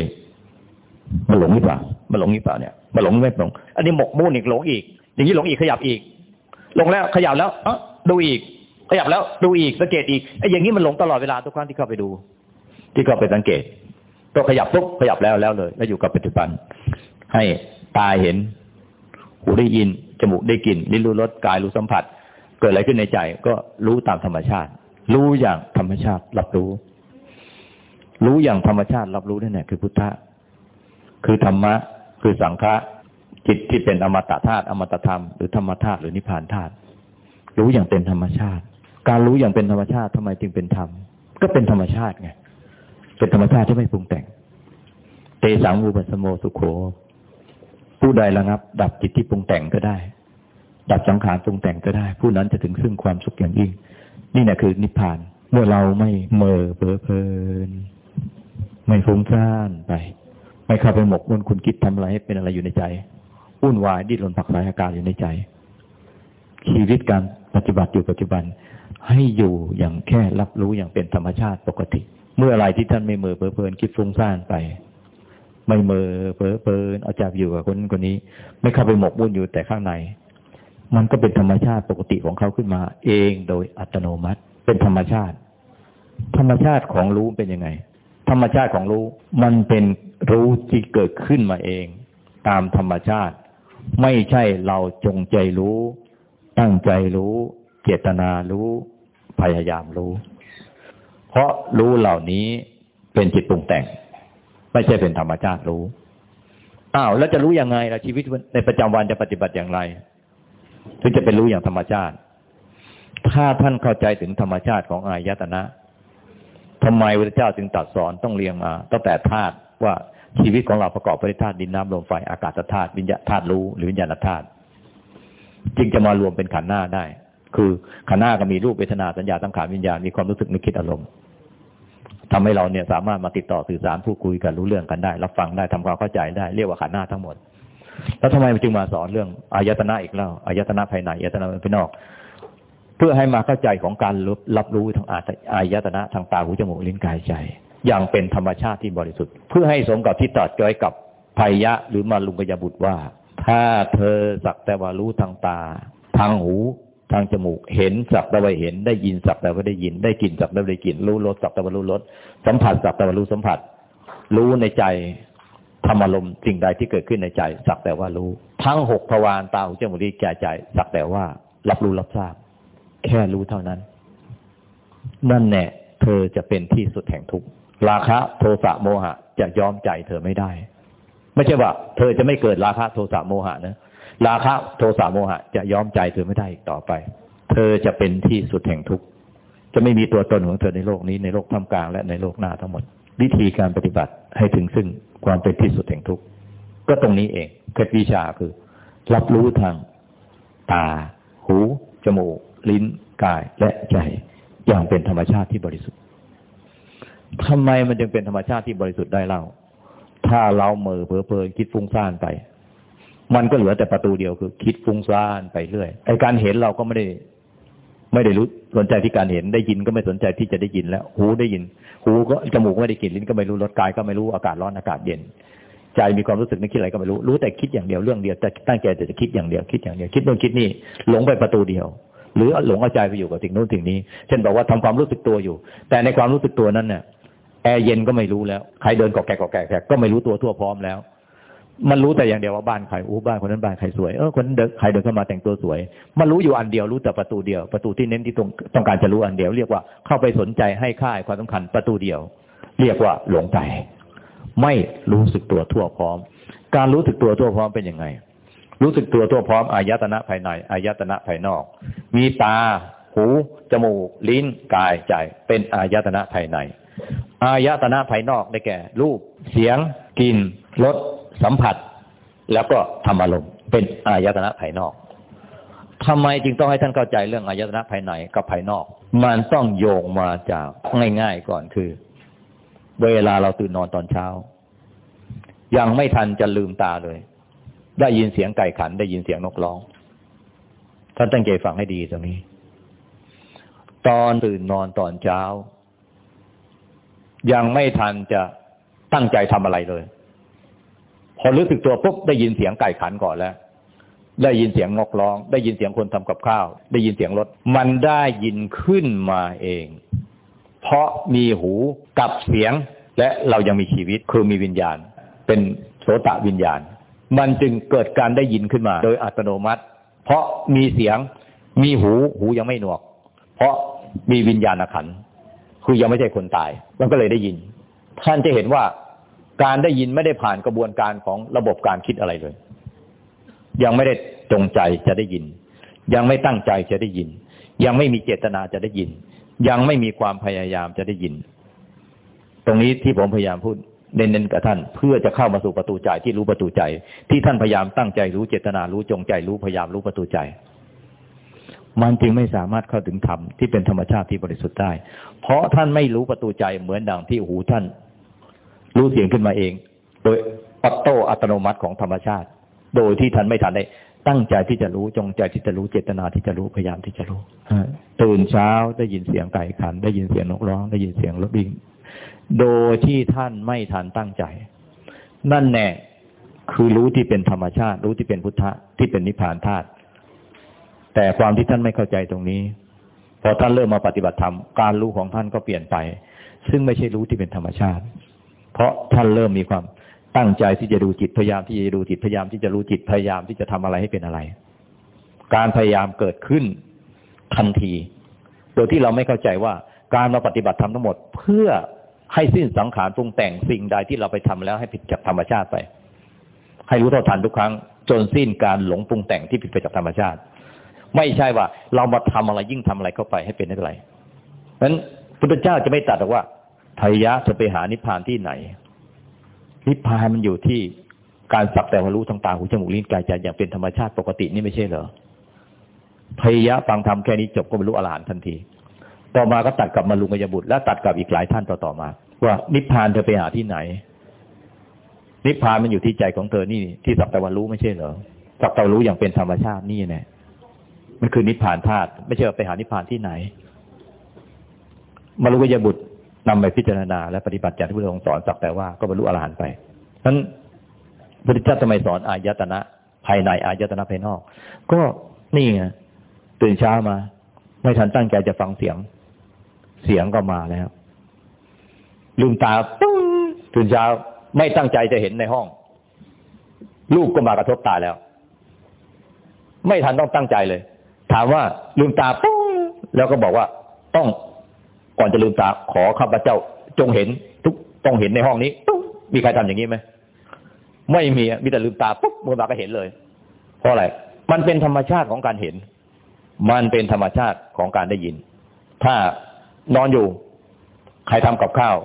Speaker 1: มันหลงหรือเปล่ามันหลงหรือเปล่าเนี่ยมันหลงไม่หลง อันนี้หมกมุ่นอีกหลงอีก อย่างนี้หลงอีกขยับอีก ลงแล้วขยับแล้วเออดูอีก ยับแล้วดูอีกสังเกตอีกไอ้อย่างนี้มันหลงตลอดเวลาทุกครั้งที่เข้าไปดู ที่เข้าไปสังเกตตัวขยับปุ๊บขยับแล้วแล้วเลยแล้วอยู่กับปัจจุบัน ให้ตาเห็น หูได้ยินจมูกได้กลิ่นลิ้นรู้รสกายรู้สัมผัส เกิดอะไรขึ้นในใจ ก็รู้ตามธรรมชาติ รู้อย่างธรรมชาติรับรู้ รู้อย่างธรรมชาติรับรู้นั่นแหละคือพุทธะคือธรรมะ คือสังฆะจิตที่เป็นอมตะธาตุอมตะธรรมหรือธรรมธาตุหรือนิพพานธาตุรู้อย่างเป็นธรรมชาติ การรู้อย่างเป็นธรรมชาติทำไมจึงเป็นธรรม ก็เป็นธรรมชาติไง เป็นธรรมชาติที่ไม่ปรุงแต่ง เตสังวูปัสโมสุโข ผู้ใดระงับ ดับจิตที่ปรุงแต่งก็ได้ ดับสังขารปรุงแต่งก็ได้ ผู้นั้นจะถึงซึ่งความสุขอย่างยิ่ง นี่แหละคือนิพพาน เมื่อเราไม่เมอเพ้อเพลิน ไม่ฟุ้งซ่านไป ไม่เข้าไปหมกมุ่นคุณคิดทำอะไรให้เป็นอะไรอยู่ในใจวุ่นวายดิ้นรนผักสายอาการอยู่ในใจ ชีวิตการปฏิบัติอยู่ปัจจุบัน ให้อยู่อย่างแค่รับรู้อย่างเป็นธรรมชาติปกติ เมื่อไรที่ท่านไม่เมื่อเพลินคิดฟุ้งซ่านไป ไม่เมื่อเพลิเพลินเอาจอยู่กับคนคนนี้ ไม่เข้าไปหมกมุ่นอยู่แต่ข้างใน มันก็เป็นธรรมชาติปกติของเขาขึ้นมา เองโดยอัตโนมัติ เป็นธรรมชาติ ธรรมชาติของรู้เป็นยังไง ธรรมชาติของรู้ มันเป็นรู้ที่เกิดขึ้นมาเอง ตามธรรมชาติ ไม่ใช่เราจงใจรู้ ตั้งใจรู้ เจตนารู้ พยายามรู้ เพราะรู้เหล่านี้เป็นจิตปรุงแต่ง ไม่ใช่เป็นธรรมชาติรู้อ้าวแล้วจะรู้ยังไงล่ะชีวิตในประจำวันจะปฏิบัติอย่างไรถึงจะเป็นรู้อย่างธรรมชาติ ถ้าท่านเข้าใจถึงธรรมชาติของอายตนะทำไมพระเจ้าจึงตัดสอนต้องเรียงมา ตั้งแต่ธาตุว่าชีวิตของเราประกอบไปด้วยธาตุดินน้ำลมไฟอากาศธาตุวิญญาธาตุรู้หรือวิญญาณธาตุจึงจะมารวมเป็นขันธ์หน้าได้ คือขันห้าก็มีรูปเวทนาสัญญาสังขารวิญญาณมีความรู้สึกนึกคิดอารมณ์ทำให้เราเนี่ยสามารถมาติดต่อสื่อสารพูดคุยกันรู้เรื่องกันได้ รับฟังได้ทำความเข้าใจได้เรียกว่าขันห้าทั้งหมด แล้วทำไมจึงมาสอนเรื่องอายตนะอีกแล้วอายตนะภายในอายตนะภายนอก เพื่อให้มาเข้าใจของการรับรู้ทางอายตนะทางตาหูจมูกลิ้นกายใจ อย่างเป็นธรรมชาติที่บริสุทธิ์ เพื่อให้สมกับที่ตัดจอยกับภัยยะหรือมาลุงกยบุตรว่า ถ้าเธอสักแต่ว่ารู้ทางตา ทางหู ทางจมูก เห็นสักแต่ว่าเห็น ได้ยินสักแต่ว่าได้ยิน ได้กลิ่นสักแต่ว่าได้กลิ่น รู้รสสักแต่ว่ารู้รส สัมผัสสักแต่ว่ารู้สัมผัส รู้ในใจธรรมอารมสิ่งใดที่เกิดขึ้นในใจ สักแต่ว่ารู้ ทั้งหกทวารตาหูจมูกลิ้นกายใจ สักแต่ว่า รับรู้รับทราบ แค่รู้เท่านั้น นั่นแน่เธอจะเป็นที่สุดแห่งทุกข์ราคะ โทสะโมหะ จะยอมใจเธอไม่ได้ ไม่ใช่ว่า เธอจะไม่เกิดราคะโทสะโมหะนะ ราคะโทสะโมหะ จะย้อมใจเธอไม่ได้อีกต่อไป เธอจะเป็นที่สุดแห่งทุกข์จะไม่มีตัวตนของเธอในโลกนี้ในโลกท่ามกลางและในโลกหน้าทั้งหมด วิธีการปฏิบัติให้ถึงซึ่งความเป็นที่สุดแห่งทุกข์ก็ตรงนี้เองเคล็ดวิชาคือ รับรู้ทาง ตา หู จมูก ลิ้น กายและใจ อย่างเป็นธรรมชาติที่บริสุทธิ์ทำไมมันจึงเป็นธรรมชาติที่บริสุทธิ์ได้เล่า ถ้าเราเมือเพลินคิดฟุ้งซ่านไป มันก็เหลือแต่ประตูเดียวคือ คิดฟุ้งซ่านไปเรื่อยไอการเห็นเราก็ไม่ได้ ไม่ได้รู้สนใจที่การเห็นได้ยินก็ไม่สนใจที่จะได้ยินแล้ว หูได้ยิน หูก็จมูกไม่ได้กลิ่นลิ้นก็ไม่รู้รสกายก็ไม่รู้อากาศร้อนอากาศเย็น ใจมีความรู้สึกนึกคิดอะไรก็ไม่รู้รู้แต่คิดอย่างเดียวเรื่องเดียวแต่ตั้งใจแต่จะคิดอย่างเดียวคิดอย่างเดียวคิดโน่นคิดนี่หลงไปประตูเดียว หรือหลงเอาใจไปอยู่กับสิ่งโน้นสิ่งนี้ เช่นบอกว่าทำความรู้สึกตัวอยู่ แต่ในความรู้สึกตัวนั้นเนี่ยแอร์เย็นก็ไม่รู้แล้ว ใครเดินกอกแกกกอกแกกก็ไม่รู้ตัวทั่วพร้อมแล้ว มันรู้แต่อย่างเดียวว่าบ้านใครอู้บ้านคนนั้นบ้านใครสวยเออคนนั้นใครเดินเข้ามาแต่งตัวสวย มันรู้อยู่อันเดียวรู้แต่ประตูเดียว ประตูที่เน้นที่ตรงต้องการจะรู้อันเดียว เรียกว่าเข้าไปสนใจให้ค่ายความสำคัญประตูเดียว เรียกว่าหลงไปไม่รู้สึกตัวทั่วพร้อม การรู้สึกตัวทั่วพร้อมเป็นยังไง รู้สึกตัวทั่วพร้อมอายตนะภายในอายตนะภายนอก มีตา หู จมูก ลิ้น กายใจเป็นอายตนะภายใน อายตนะภายนอกได้แก่ รูป เสียง กลิ่นรส สัมผัส แล้วก็ธรรมอารมณ์เป็นอายตนะภายนอกทำไมจึงต้องให้ท่านเข้าใจเรื่องอายตนะภายในกับภายนอก มันต้องโยงมาจากง่าย ๆก่อนคือ เวลาเราตื่นนอนตอนเช้า ยังไม่ทันจะลืมตาเลย ได้ยินเสียงไก่ขัน ได้ยินเสียงนกร้อง ท่านตั้งใจฟังให้ดีตรงนี้ ตอนตื่นนอนตอนเช้า ยังไม่ทันจะตั้งใจทำอะไรเลย พอรู้สึกตัวปุ๊บได้ยินเสียงไก่ขันก่อนแล้ว ได้ยินเสียงนกร้อง ได้ยินเสียงคนทำกับข้าว ได้ยินเสียงรถ มันได้ยินขึ้นมาเอง เพราะมีหูกับเสียงและเรายังมีชีวิตคือมีวิญญาณ เป็นโสตวิญญาณ มันจึงเกิดการได้ยินขึ้นมา โดยอัตโนมัติ เพราะมีเสียงมีหูหูยังไม่หนวก เพราะมีวิญญาณขันคือยังไม่ใช่คนตาย มันก็เลยได้ยิน ท่านจะเห็นว่า การได้ยินไม่ได้ผ่านกระบวนการของระบบการคิดอะไรเลย ยังไม่ได้จงใจจะได้ยิน ยังไม่ตั้งใจจะได้ยิน ยังไม่มีเจตนาจะได้ยิน ยังไม่มีความพยายามจะได้ยิน ตรงนี้ที่ผมพยายามพูดเน้นๆกับท่าน เพื่อจะเข้ามาสู่ประตูใจที่รู้ประตูใจ ที่ท่านพยายามตั้งใจรู้เจตนารู้จงใจรู้พยายามรู้ประตูใจ มันจึงไม่สามารถเข้าถึงธรรมที่เป็นธรรมชาติที่บริสุทธิ์ได้ เพราะท่านไม่รู้ประตูใจเหมือนดังที่หูท่าน รู้เสียงขึ้นมาเอง โดยออโต้อัตโนมัติของธรรมชาติ โดยที่ท่านไม่ทันได้ตั้งใจที่จะรู้จงใจที่จะรู้เจตนาที่จะรู้พยายามที่จะรู้ตื่นเช้าได้ยินเสียงไก่ขัน ได้ยินเสียงนกร้อง ได้ยินเสียงรถวิ่งโดยที่ท่านไม่ทันตั้งใจ นั่นแน่คือรู้ที่เป็นธรรมชาติ รู้ที่เป็นพุทธะที่เป็นนิพพานธาตุแต่ความที่ท่านไม่เข้าใจตรงนี้พอท่านเริ่มมาปฏิบัติธรรมการรู้ของท่านก็เปลี่ยนไป ซึ่งไม่ใช่รู้ที่เป็นธรรมชาติ เพราะท่านเริ่มมีความตั้งใจที่จะดูจิตพยายามที่จะดูจิตพยายามที่จะรู้จิตพยายามที่จะทำอะไรให้เป็นอะไร การพยายามเกิดขึ้นทันที โดยที่เราไม่เข้าใจว่าการมาปฏิบัติธรรมทั้งหมด เพื่อให้สิ้นสังขารปรุงแต่งสิ่งใดที่เราไปทำแล้วให้ผิดจากธรรมชาติไป ให้รู้เท่าทันทุกครั้ง จนสิ้นการหลงปรุงแต่งที่ผิดไปจากธรรมชาติ ไม่ใช่ว่าเรามาทำอะไรยิ่งทำอะไรเข้าไปให้เป็นอะไรนั้นพุทธเจ้าจะไม่ตรัสว่า ทายะจะไปหานิพพานที่ไหน นิพพานมันอยู่ที่การสักแต่วารู้ทางตาหูจมูกลิ้นกายใจอย่างเป็นธรรมชาติปกตินี่ไม่ใช่เหรอพยะฟังธรรมแค่นี้จบก็บรรลุอรหันต์ทันที ต่อมาก็ตัดกับมาลุงกยบุตรและตัดกับอีกหลายท่านต่อๆมา ว่านิพพานเธอไปหาที่ไหน นิพพานมันอยู่ที่ใจของเธอนี่ที่สักแต่วารู้ไม่ใช่เหรอสักแต่วรู้อย่างเป็นธรรมชาตินี่แน่มันคือนิพพานธาตุไม่ใช่ไปหานิพพานที่ไหนมาลุกยบุตร นำไปพิจารณาและปฏิบัติจากที่พระองค์สอนสักแต่ว่าก็บรรลุอรหันต์ไปนั้นพระพุทธเจ้าทำไมสอนอายตนะ ภายในอายตนะภายนอก ก็นี่ไงตื่นเช้ามา ไม่ทันตั้งใจจะฟังเสียง เสียงก็มาแล้วลืมตาปุ้งตื่นเช้าไม่ตั้งใจจะเห็นในห้อง ลูกก็มากระทบตาแล้ว ไม่ทันต้องตั้งใจเลย ถามว่าลืมตาปุ้งแล้วก็บอกว่าต้อง ก่อนจะลืมตาขอข้าพเจ้าจงเห็นทุกต้องเห็นในห้องนี้มีใครทำอย่างนี้ไหมไม่มีมีแต่ลืมตาปุ๊บมือตาก็เห็นเลย เพราะอะไรมันเป็นธรรมชาติของการเห็น มันเป็นธรรมชาติของการได้ยิน ถ้านอนอยู่ใครทำกับข้าว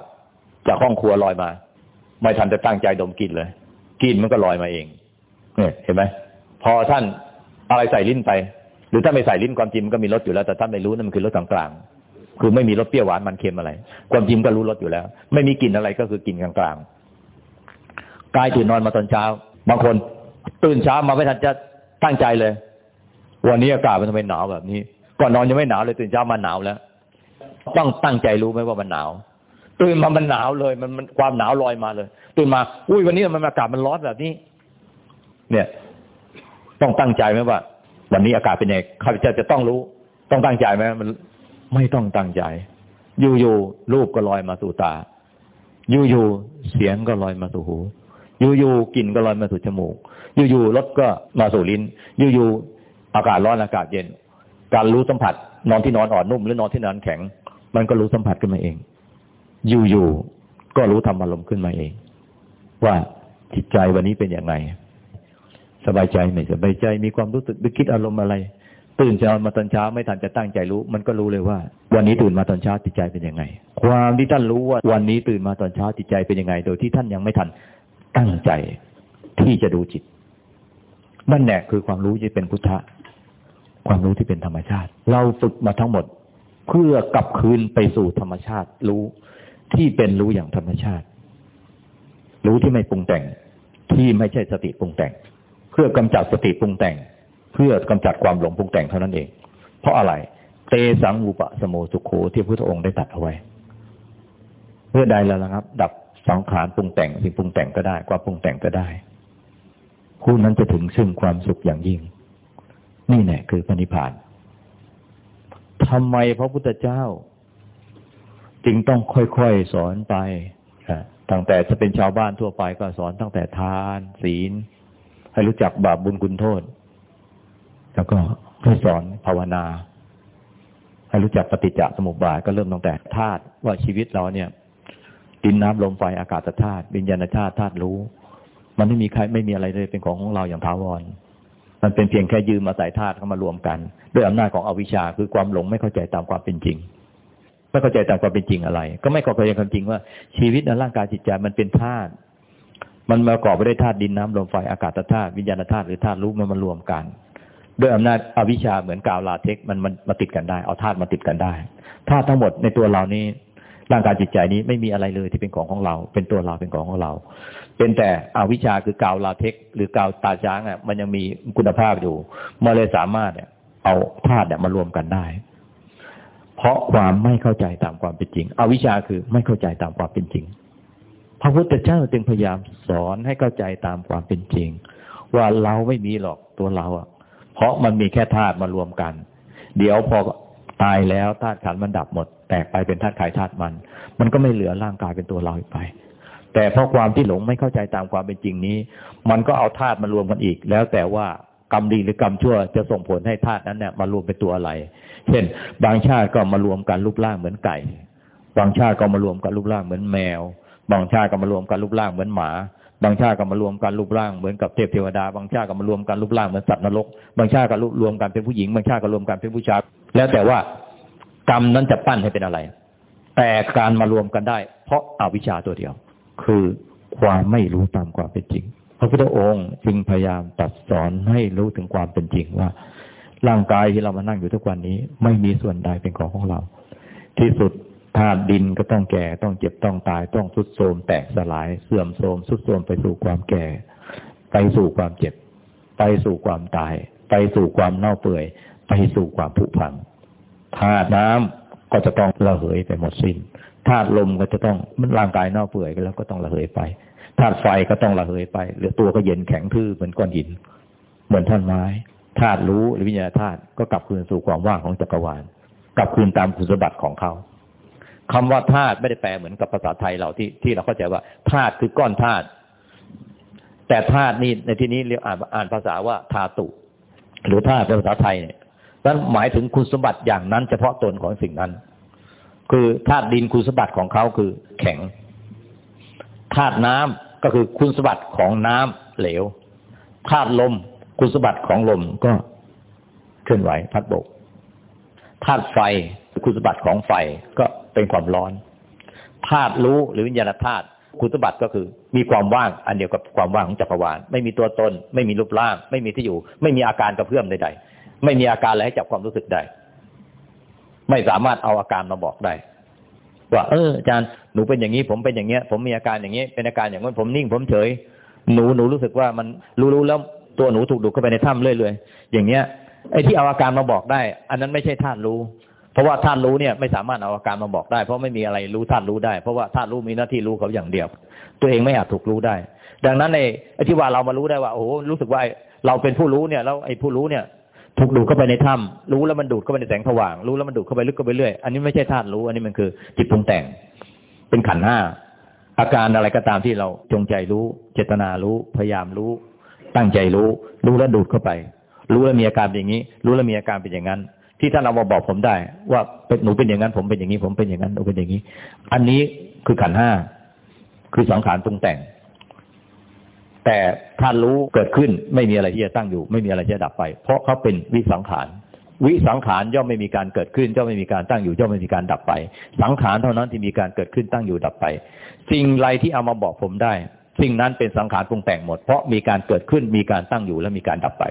Speaker 1: จากห้องครัวลอยมา ไม่ทันจะตั้งใจดมกลิ่นเลยกลิ่นมันก็ลอยมาเองเนี่ยเห็นไหมพอท่านอะไรใส่ลิ้นไป หรือถ้าไม่ใส่ลิ้นความจริงมันก็มีรสอยู่แล้วแต่ท่านไม่รู้นั่นมันคือรสกลางๆ คือไม่มีรสเปรี้ยวหวานมันเค็มอะไร ความจริงก็รู้รสอยู่แล้ว ไม่มีกลิ่นอะไรก็คือกลิ่นกลางกายตื่นนอนมาตอนเช้า บางคน ตื่นเช้ามาไม่ทันจะตั้งใจเลย วันนี้อากาศมันทำไมหนาวแบบนี้ก่อนนอนยังไม่หนาวเลยตื่นเช้ามาหนาวแล้ว ต้องตั้งใจรู้ไหมว่ามันหนาว ตื่นมามันหนาวเลย มันมันความหนาวลอยมาเลย ตื่นมา อุ้ยวันนี้มันอากาศมันร้อนแบบนี้ เนี่ย ต้องตั้งใจไหมว่า วันนี้อากาศเป็นไงข้าพเจ้าจะต้องรู้ ต้องตั้งใจไหมมัน ไม่ต้องตั้งใจ อยู่ๆรูปก็ลอยมาสู่ตา อยู่ๆเสียงก็ลอยมาสู่หู อยู่ๆกลิ่นก็ลอยมาสู่จมูก อยู่ๆรสก็มาสู่ลิ้น อยู่ๆอากาศร้อนอากาศเย็น การรู้สัมผัส นอนที่นอนอ่อนนุ่มหรือนอนที่นอนแข็ง มันก็รู้สัมผัสขึ้นมาเอง อยู่ๆก็รู้ธรรมอารมณ์ขึ้นมาเอง ว่าจิตใจวันนี้เป็นอย่างไงสบายใจไม่สบายใจมีความรู้สึกหรือคิดอารมณ์อะไร ตื่นเช้ามาตอนเช้าไม่ทันจะตั้งใจรู้ มันก็รู้เลยว่า วันนี้ตื่นมาตอนเช้าจิตใจเป็นยังไง ความที่ท่านรู้ว่าวันนี้ตื่นมาตอนเช้าจิตใจเป็นยังไง โดยที่ท่านยังไม่ทันตั้งใจที่จะดูจิตนั่นแหละคือความรู้ที่เป็นพุทธะความรู้ที่เป็นธรรมชาติ เราฝึกมาทั้งหมด เพื่อกลับคืนไปสู่ธรรมชาติ รู้ที่เป็นรู้อย่างธรรมชาติ รู้ที่ไม่ปรุงแต่ง ที่ไม่ใช่สติปรุงแต่ง เพื่อกำจัดสติปรุงแต่ง เพื่อกำจัดความหลงปรุงแต่งเท่านั้นเอง เพราะอะไร เตสังอุปสโมสุโขที่พระพุทธองค์ได้ตัดเอาไว้ เพื่อใดแล้วนะครับ ดับสังขารปรุงแต่งสิ่งปรุงแต่งก็ได้ ความปรุงแต่งก็ได้ผู้นั้นจะถึงซึ่งความสุขอย่างยิ่ง นี่แหละคือพระนิพพานทำไมพระพุทธเจ้า จึงต้องค่อยๆสอนไปตั้งแต่จะเป็นชาวบ้านทั่วไปก็สอนตั้งแต่ทาน ศีล ให้รู้จักบาปบุญคุณโทษ แล้วก็ให้สอนภาวนา ให้รู้จักปฏิจจสมุปบาทก็เริ่มตั้งแต่ธาตุว่าชีวิตเราเนี่ย ดินน้ำลมไฟอากาศธาตุวิญญาณธาตุธาตุรู้ มันไม่มีใครไม่มีอะไรเลยเป็นของของเราอย่างถาวร มันเป็นเพียงแค่ยืมมาใส่ธาตุเข้ามารวมกัน ด้วยอำนาจของอวิชชาคือความหลงไม่เข้าใจตามความเป็นจริงไม่เข้าใจตามความเป็นจริงอะไร ก็ไม่เข้าใจความจริงว่าชีวิตในร่างกายจิตใจมันเป็นธาตุมันประกอบไปด้วยธาตุดินน้ำลมไฟอากาศธาตุวิญญาณธาตุหรือธาตุรู้มันมารวมกัน ด้วยอำนาจอวิชชาเหมือนกาวลาเทคมันมันมาติดกันได้ เอาธาตุมาติดกันได้ธาตุทั้งหมดในตัวเรานี้ร่างกายจิตใจนี้ไม่มีอะไรเลยที่เป็นของของเรา เป็นตัวเราเป็นของของเรา เป็นแต่อวิชชาคือกาวลาเทค หรือกาวตาจ้างอะมันยังมีคุณภาพอยู่มันเลยสามารถเนี่ยเอาธาตุเนี่ยมารวมกันได้ เพราะความไม่เข้าใจตามความเป็นจริง อวิชชาคือไม่เข้าใจตามความเป็นจริง พระพุทธเจ้าจึงพยายามสอนให้เข้าใจตามความเป็นจริง ว่าเราไม่มีหรอกตัวเราอะ เพราะมันมีแค่ธาตุมารวมกัน เดี๋ยวพอตายแล้วธาตุขันมันดับหมด แตกไปเป็นธาตุไข่ธาตุมัน มันก็ไม่เหลือร่างกายเป็นตัวเราอีกไป แต่เพราะความที่หลงไม่เข้าใจตามความเป็นจริงนี้ มันก็เอาธาตุมารวมกันอีก แล้วแต่ว่ากรรมดีหรือกรรมชั่วจะส่งผลให้ธาตุนั้นเนี่ยมารวมเป็นตัวอะไร เช่น บางชาติก็มารวมกันรูปร่างเหมือนไก่ บางชาติก็มารวมกันรูปร่างเหมือนแมว บางชาติก็มารวมกันรูปร่างเหมือนหมา บางชาติก็มารวมกันรูปร่างเหมือนกับเทพเทวดา บางชาติก็มารวมกันรูปร่างเหมือนสัตว์นรก บางชาติก็รวมกันเป็นผู้หญิง บางชาติก็รวมกันเป็นผู้ชาย แล้วแต่ว่ากรรมนั้นจะปั้นให้เป็นอะไร แต่การมารวมกันได้ เพราะอาวิชชาตัวเดียว คือความไม่รู้ตามความเป็นจริง พระพุทธองค์จึงพยายามตัดสอนให้รู้ถึงความเป็นจริงว่า ร่างกายที่เรามานั่งอยู่ทุกวันนี้ ไม่มีส่วนใดเป็นของของเรา ที่สุด ธาตุดินก็ต้องแก่ต้องเจ็บต้องตายต้องทุดโทรมแตกสลายเสื่อมโทรมทุดโทรมไปสู่ความแก่ ไปสู่ความเจ็บ ไปสู่ความตาย ไปสู่ความเน่าเปื่อย ไปสู่ความผุพังธาตุน้ำก็จะต้องระเหยไปหมดสิ้นธาตุลมก็จะต้องมันร่างกายเน่าเปื่อยแล้วก็ต้องระเหยไปธาตุไฟก็ต้องระเหยไปหรือตัวก็เย็นแข็งทื่อเหมือนก้อนหิน เหมือนท่อนไม้ธาตุรู้หรือวิญญาณธาตุก็กลับคืนสู่ความว่างของจักรวาลกลับคืนตามคุณสมบัติของเขา คำว่าธาตุไม่ได้แปลเหมือนกับภาษาไทยเราที่ที่เราเข้าใจว่าธาตุคือก้อนธาตุแต่ธาตุนี่ในที่นี้เรียกอ่านอ่านภาษาว่าธาตุ หรือธาตุภาษาไทยเนี่ยนั้นหมายถึงคุณสมบัติอย่างนั้น เฉพาะตนของสิ่งนั้น คือธาตุดินคุณสมบัติของเขาคือแข็งธาตุน้ำก็คือคุณสมบัติของน้ำเหลวธาตุลม คุณสมบัติของลมก็เคลื่อนไหวพัดบกธาตุไฟคุณสมบัติของไฟก็ เป็นความร้อนธาตุรู้หรือวิญญาณธาตุคุณสมบัติก็คือ มีความว่างอันเดียวกับความว่างของจักรวาลไม่มีตัวตน ไม่มีรูปร่าง ไม่มีที่อยู่ ไม่มีอาการกระเพื่อมใดๆไม่มีอาการอะไรให้จับความรู้สึกได้ ไม่สามารถเอาอาการมาบอกได้ว่าเอออาจารย์หนูเป็นอย่างนี้ ผมเป็นอย่างเงี้ย ผมมีอาการอย่างนี้เป็นอาการอย่างนั้นผมนิ่ง ผมเฉย หนูหนูรู้สึกว่ามันรู้ๆแล้วตัวหนูถูกดูดเข้าไปในถ้ำเรื่อยๆอย่างเงี้ยไอ้ที่เอาอาการมาบอกได้ อันนั้นไม่ใช่ธาตุรู้ เพราะว่าธาตุรู้เนี่ยไม่สามารถเอาอาการมาบอกได้ เพราะไม่มีอะไรรู้ธาตุรู้ได้ เพราะว่าธาตุรู้มีหน้าที่รู้เขาอย่างเดียว ตัวเองไม่อาจถูกรู้ได้ ดังนั้นในอ้ที่ว่าเรามารู้ได้ว่าโอ้โหรู้สึกว่าเราเป็นผู้รู้เนี่ยแล้วไอ้ผู้รู้เนี่ยถูกดูดเข้าไปในถ้ำรู้แล้วมันดูดเข้าไปในแสงสว่าง รู้แล้วมันดูดเข้าไปลึกเข้าไปเรื่อย อันนี้ไม่ใช่ธาตุรู้ อันนี้มันคือจิตปรุงแต่ง เป็นขันห้า อาการอะไรก็ตามที่เราจงใจรู้ เจตนารู้ พยายามรู้ ตั้งใจรู้ รู้แล้วดูดเข้าไป รู้แล้วมีอาการเป็นอย่างนี้ รู้แล้วมีอาการเป็นอย่างนั้น ที่ท่านเอามาบอกผมได้ ว่าหนูเป็นอย่างนั้น ผมเป็นอย่างนี้ ผมเป็นอย่างนั้นหนูเป็นอย่างนี้ อันนี้คือขันห้าคือสังขารปรุงแต่ง แต่ท่านรู้เกิดขึ้นไม่มีอะไรที่จะตั้งอยู่ ไม่มีอะไรที่จะดับไป เพราะเขาเป็นวิสังขารวิสังขารย่อมไม่มีการเกิดขึ้นย่อมไม่มีการตั้งอยู่ย่อมไม่มีการดับไป สังขารเท่านั้นที่มีการเกิดขึ้นตั้งอยู่ดับไป สิ่งไรที่เอามาบอกผมได้ สิ่งนั้นเป็นสังขารปรุงแต่งหมด เพราะมีการเกิดขึ้นมีการตั้งอยู่และมีการดับไป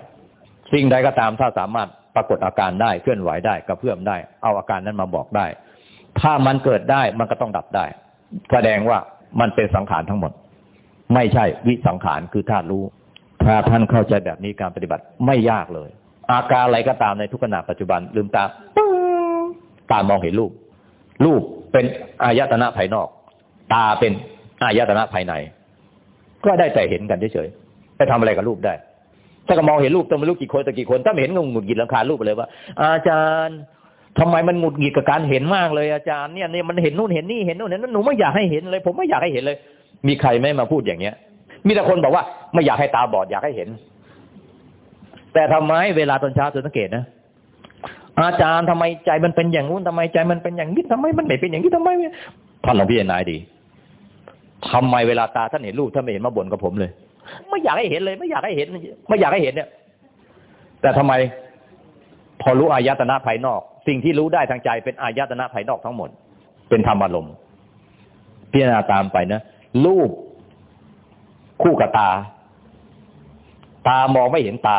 Speaker 1: สิ่งใดก็ตามถ้าสามารถปรากฏอาการได้เคลื่อนไหวได้กระเพื่อมได้ เอาอาการนั้นมาบอกได้ ถ้ามันเกิดได้มันก็ต้องดับได้ แสดงว่ามันเป็นสังขารทั้งหมด ไม่ใช่วิสังขารคือธาตุรู้ ถ้าท่านเข้าใจแบบนี้การปฏิบัติไม่ยากเลย อาการอะไรก็ตามในทุกขณะปัจจุบันลืมตาตามองเห็นรูป รูปเป็นอายตนะภายนอก ตาเป็นอายตนะภายใน ก็ได้แต่เห็นกันเฉยๆไปทำอะไรกับรูปได้ ถ้าก็มองเห็นรูปต้องไม่รู้กี่คนแต่กี่คนถ้าไม่เห็นก็หงุดหงิดลำคาญรูปไปเลยว่า อาจารย์ทำไมมันหงุดหงิดกับการเห็นมากเลยอาจารย์เนี่ยเนี่ยมันเห็นนู่นเห็นนี่เห็นนู่นเห็นนั่นหนูไม่อยากให้เห็นเลย ผมไม่อยากให้เห็นเลย มีใครไม่มาพูดอย่างเงี้ย มีแต่คนบอกว่าไม่อยากให้ตาบอดอยากให้เห็น แต่ทำไมเวลาตอนเช้าเธอสังเกตนะอาจารย์ทำไมใจมันเป็นอย่างนู้นทำไมใจมันเป็นอย่างนี้ทำไมมันไม่เป็นอย่างนี้ทำไมท่านลองพิจารณาดีทำไมเวลาตาท่านเห็นรูปท่านไม่เห็นมาบ่นกับผมเลย ไม่อยากให้เห็นเลย ไม่อยากให้เห็น ไม่อยากให้เห็นเนี่ย แต่ทำไม พอรู้อายตนะภายนอก สิ่งที่รู้ได้ทางใจเป็นอายตนะภายนอกทั้งหมด เป็นธรรมอารมณ์พิจารณาตามไปนะรูปคู่กับตา ตามองไม่เห็นตา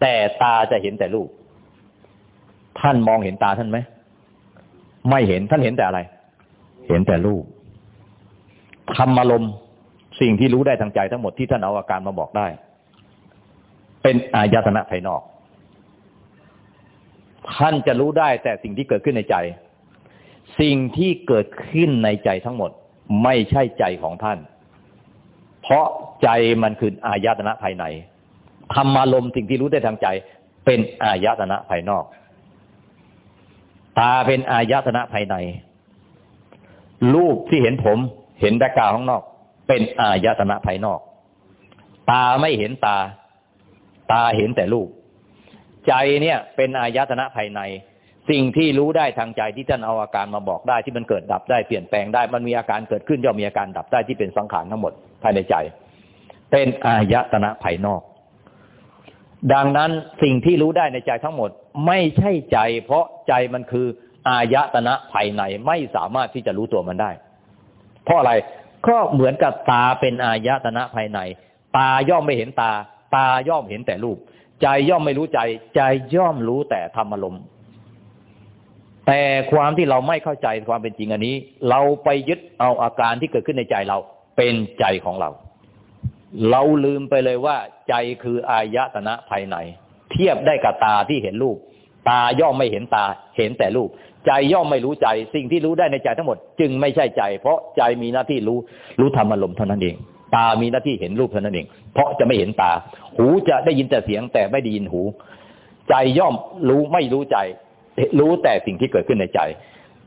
Speaker 1: แต่ตาจะเห็นแต่รูป ท่านมองเห็นตาท่านไหมไม่เห็นท่านเห็นแต่อะไร เห็นแต่รูปธรรมอารมณ์ สิ่งที่รู้ได้ทางใจทั้งหมดที่ท่านเอาอาการมาบอกได้ เป็นอายตนะภายนอก ท่านจะรู้ได้แต่สิ่งที่เกิดขึ้นในใจ สิ่งที่เกิดขึ้นในใจทั้งหมด ไม่ใช่ใจของท่าน เพราะใจมันคืออายตนะภายในธรรมารมสิ่งที่รู้ได้ทางใจ เป็นอายตนะภายนอก ตาเป็นอายตนะภายใน รูปที่เห็นผม เห็นแบกกาข้างนอก เป็นอายตนะภายนอก ตาไม่เห็นตา ตาเห็นแต่รูป ใจเนี่ยเป็นอายตนะภายใน สิ่งที่รู้ได้ทางใจที่ท่านเอาอาการมาบอกได้ที่มันเกิดดับได้เปลี่ยนแปลงได้ มันมีอาการเกิดขึ้นย่อมมีอาการดับได้ที่เป็นสังขารทั้งหมดภายในใจ เป็นอายตนะภายนอก ดังนั้นสิ่งที่รู้ได้ในใจทั้งหมด ไม่ใช่ใจ เพราะใจมันคืออายตนะภายในไม่สามารถที่จะรู้ตัวมันได้ เพราะอะไร ก็เหมือนกับตาเป็นอายตนะภายใน ตาย่อมไม่เห็นตา ตาย่อมเห็นแต่รูป ใจย่อมไม่รู้ใจ ใจย่อมรู้แต่ธรรมอารมณ์แต่ความที่เราไม่เข้าใจความเป็นจริงอันนี้ เราไปยึดเอาอาการที่เกิดขึ้นในใจเราเป็นใจของเรา เราลืมไปเลยว่า ใจคืออายตนะภายใน เทียบได้กับตาที่เห็นรูป ตาย่อมไม่เห็นตาเห็นแต่รูป ใจย่อมไม่รู้ใจ สิ่งที่รู้ได้ในใจทั้งหมด จึงไม่ใช่ใจ เพราะใจมีหน้าที่รู้รู้ธรรมอารมณ์เท่านั้นเอง ตามีหน้าที่เห็นรูปเท่านั้นเอง เพราะจะไม่เห็นตา หูจะได้ยินแต่เสียงแต่ไม่ได้ยินหู ใจย่อมรู้ไม่รู้ใจ รู้แต่สิ่งที่เกิดขึ้นในใจ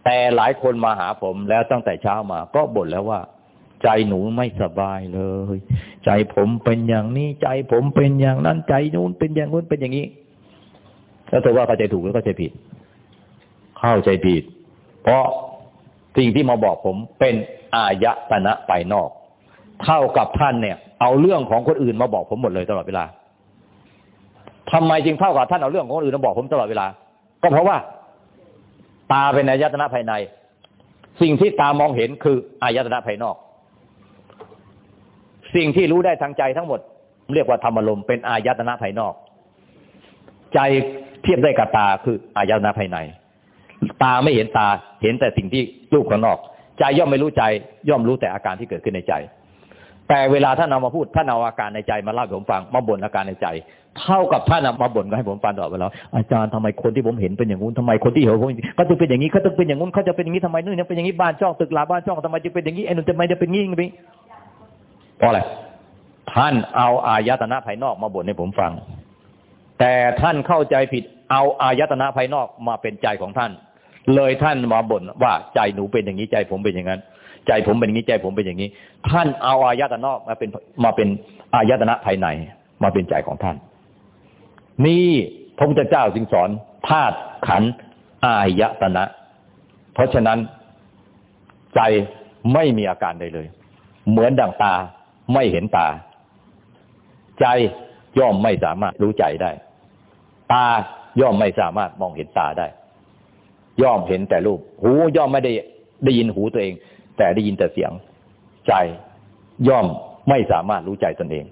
Speaker 1: แต่หลายคนมาหาผมแล้วตั้งแต่เช้ามา ก็บ่นแล้วว่า ใจหนูไม่สบายเลย ใจผมเป็นอย่างนี้ใจผมเป็นอย่างนั้นใจนู้นเป็นอย่างนู้นเป็นอย่างนี้แล้วเธอว่าเข้าใจถูกหรือเข้าใจผิด เข้าใจผิด เพราะสิ่งที่มาบอกผมเป็นอายตนะไปนอก เท่ากับท่านเนี่ย เอาเรื่องของคนอื่นมาบอกผมหมดเลยตลอดเวลาทำไมจึงเท่ากับท่านเอาเรื่องของคนอื่นมาบอกผมตลอดเวลา ก็เพราะว่า ตาเป็นอายตนะภายใน สิ่งที่ตามองเห็นคืออายตนะภายนอก สิ่งที่รู้ได้ทางใจทั้งหมด เรียกว่าธรรมอารมณ์เป็นอายตนะภายนอก ใจเทียบได้กับตาคืออายตนะภายใน ตาไม่เห็นตาเห็นแต่สิ่งที่รูปข้างนอก ใจย่อมไม่รู้ใจย่อมรู้แต่อาการที่เกิดขึ้นในใจ แต่เวลาท่านเอามาพูดท่านเอาอาการในใจมาเล่าให้ผมฟังมาบ่นอาการในใจ เท่ากับท่านเอามาบ่นก็ให้ผมฟังตลอดเวลาอาจารย์ทำไมคนที่ผมเห็นเป็นอย่างงู้นทำไมคนที่เห็นผมก็ต้องเป็นอย่างนี้เขาต้องเป็นอย่างงู้นเขาจะเป็นอย่างนี้ทำไมนู่นยังเป็นอย่างนี้บ้านช่องตึกลาบ้านช่องทำไมจะเป็นอย่างนี้ไอ้นู่นทำไมจะเป็นอย่างนี้เพราะอะไรท่านเอาอายตนะภายนอกมาบ่นให้ผมฟัง แต่ท่านเข้าใจผิดเอาอายตนะภายนอกมาเป็นใจของท่าน เลยท่านมาบ่นว่าใจหนูเป็นอย่างนี้ใจผมเป็นอย่างนั้น ใจผมเป็นอย่างนี้ใจผมเป็นอย่างนี้ ท่านเอาอายตนะนอกมาเป็นมาเป็นอายตนะภายในมาเป็นใจของท่าน นี่พระพุทธเจ้าจึงสอนธาตุขันอายตนะ เพราะฉะนั้นใจไม่มีอาการใดเลย เหมือนดังตาไม่เห็นตา ใจย่อมไม่สามารถรู้ใจได้ ตาย่อมไม่สามารถมองเห็นตาได้ ย่อมเห็นแต่รูป หูย่อมไม่ได้ได้ยินหูตัวเอง แต่ได้ยินแต่เสียง ใจย่อมไม่สามารถรู้ใจตนเอง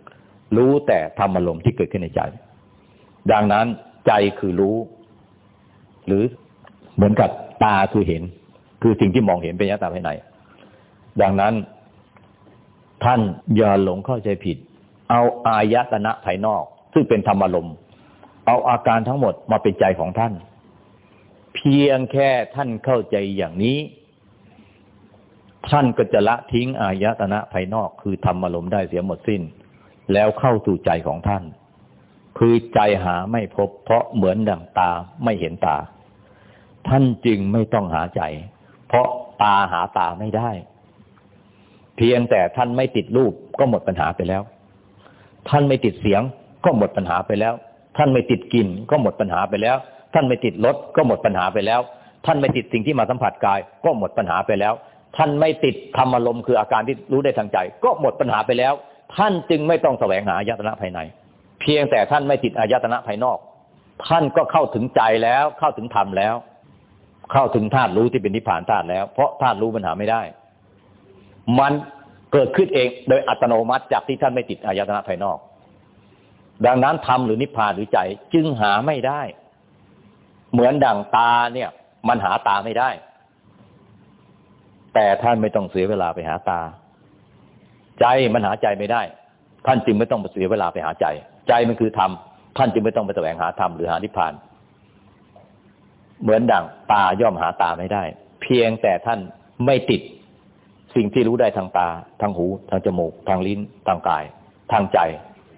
Speaker 1: รู้แต่ธรรมอารมณ์ที่เกิดขึ้นในใจ ดังนั้นใจคือรู้ หรือเหมือนกับตาคือเห็น คือสิ่งที่มองเห็นเป็นยะตาภายในดังนั้น ท่านอย่าหลงเข้าใจผิด เอาอายตนะภายนอก ซึ่งเป็นธรรมอารมณ์เอาอาการทั้งหมดมาเป็นใจของท่าน เพียงแค่ท่านเข้าใจอย่างนี้ ท่านก็จะละทิ้งอายตนะภายนอกคือธรรมอารมณ์ได้เสียหมดสิ้น แล้วเข้าสู่ใจของท่าน คือใจหาไม่พบ เพราะเหมือนดังตาไม่เห็นตา ท่านจึงไม่ต้องหาใจ เพราะตาหาตาไม่ได้ เพียงแต่ท่านไม่ติดรูปก็หมดปัญหาไปแล้ว ท่านไม่ติดเสียงก็หมดปัญหาไปแล้ว ท่านไม่ติดกลิ่นก็หมดปัญหาไปแล้ว ท่านไม่ติดรสก็หมดปัญหาไปแล้ว ท่านไม่ติดสิ่งที่มาสัมผัสกาย ก็หมดปัญหาไปแล้ว ท่านไม่ติดธรรมอารมณ์คืออาการที่รู้ได้ทางใจ ก็หมดปัญหาไปแล้ว ท่านจึงไม่ต้องแสวงหาอายตนะภายใน เพียงแต่ท่านไม่ติดอายตนะภายนอก ท่านก็เข้าถึงใจแล้วเข้าถึงธรรมแล้ว เข้าถึงธาตุรู้ที่เป็นนิพพานธาตุแล้ว เพราะธาตุรู้ปัญหาไม่ได้ มันเกิดขึ้นเองโดยอัตโนมัติจากที่ท่านไม่ติดอายตนะภายนอก ดังนั้นธรรมหรือนิพพานหรือใจจึงหาไม่ได้ เหมือนดั่งตาเนี่ย มันหาตาไม่ได้ แต่ท่านไม่ต้องเสียเวลาไปหาตา ใจมันหาใจไม่ได้ ท่านจึงไม่ต้องไปเสียเวลาไปหาใจ ใจมันคือธรรมท่านจึงไม่ต้องไปแสวงหาธรรมหรือหานิพพาน เหมือนดั่งตาย่อมหาตาไม่ได้ เพียงแต่ท่านไม่ติดสิ่งที่รู้ได้ทางตา ทางหู ทางจมูก ทางลิ้น ทางกาย ทางใจ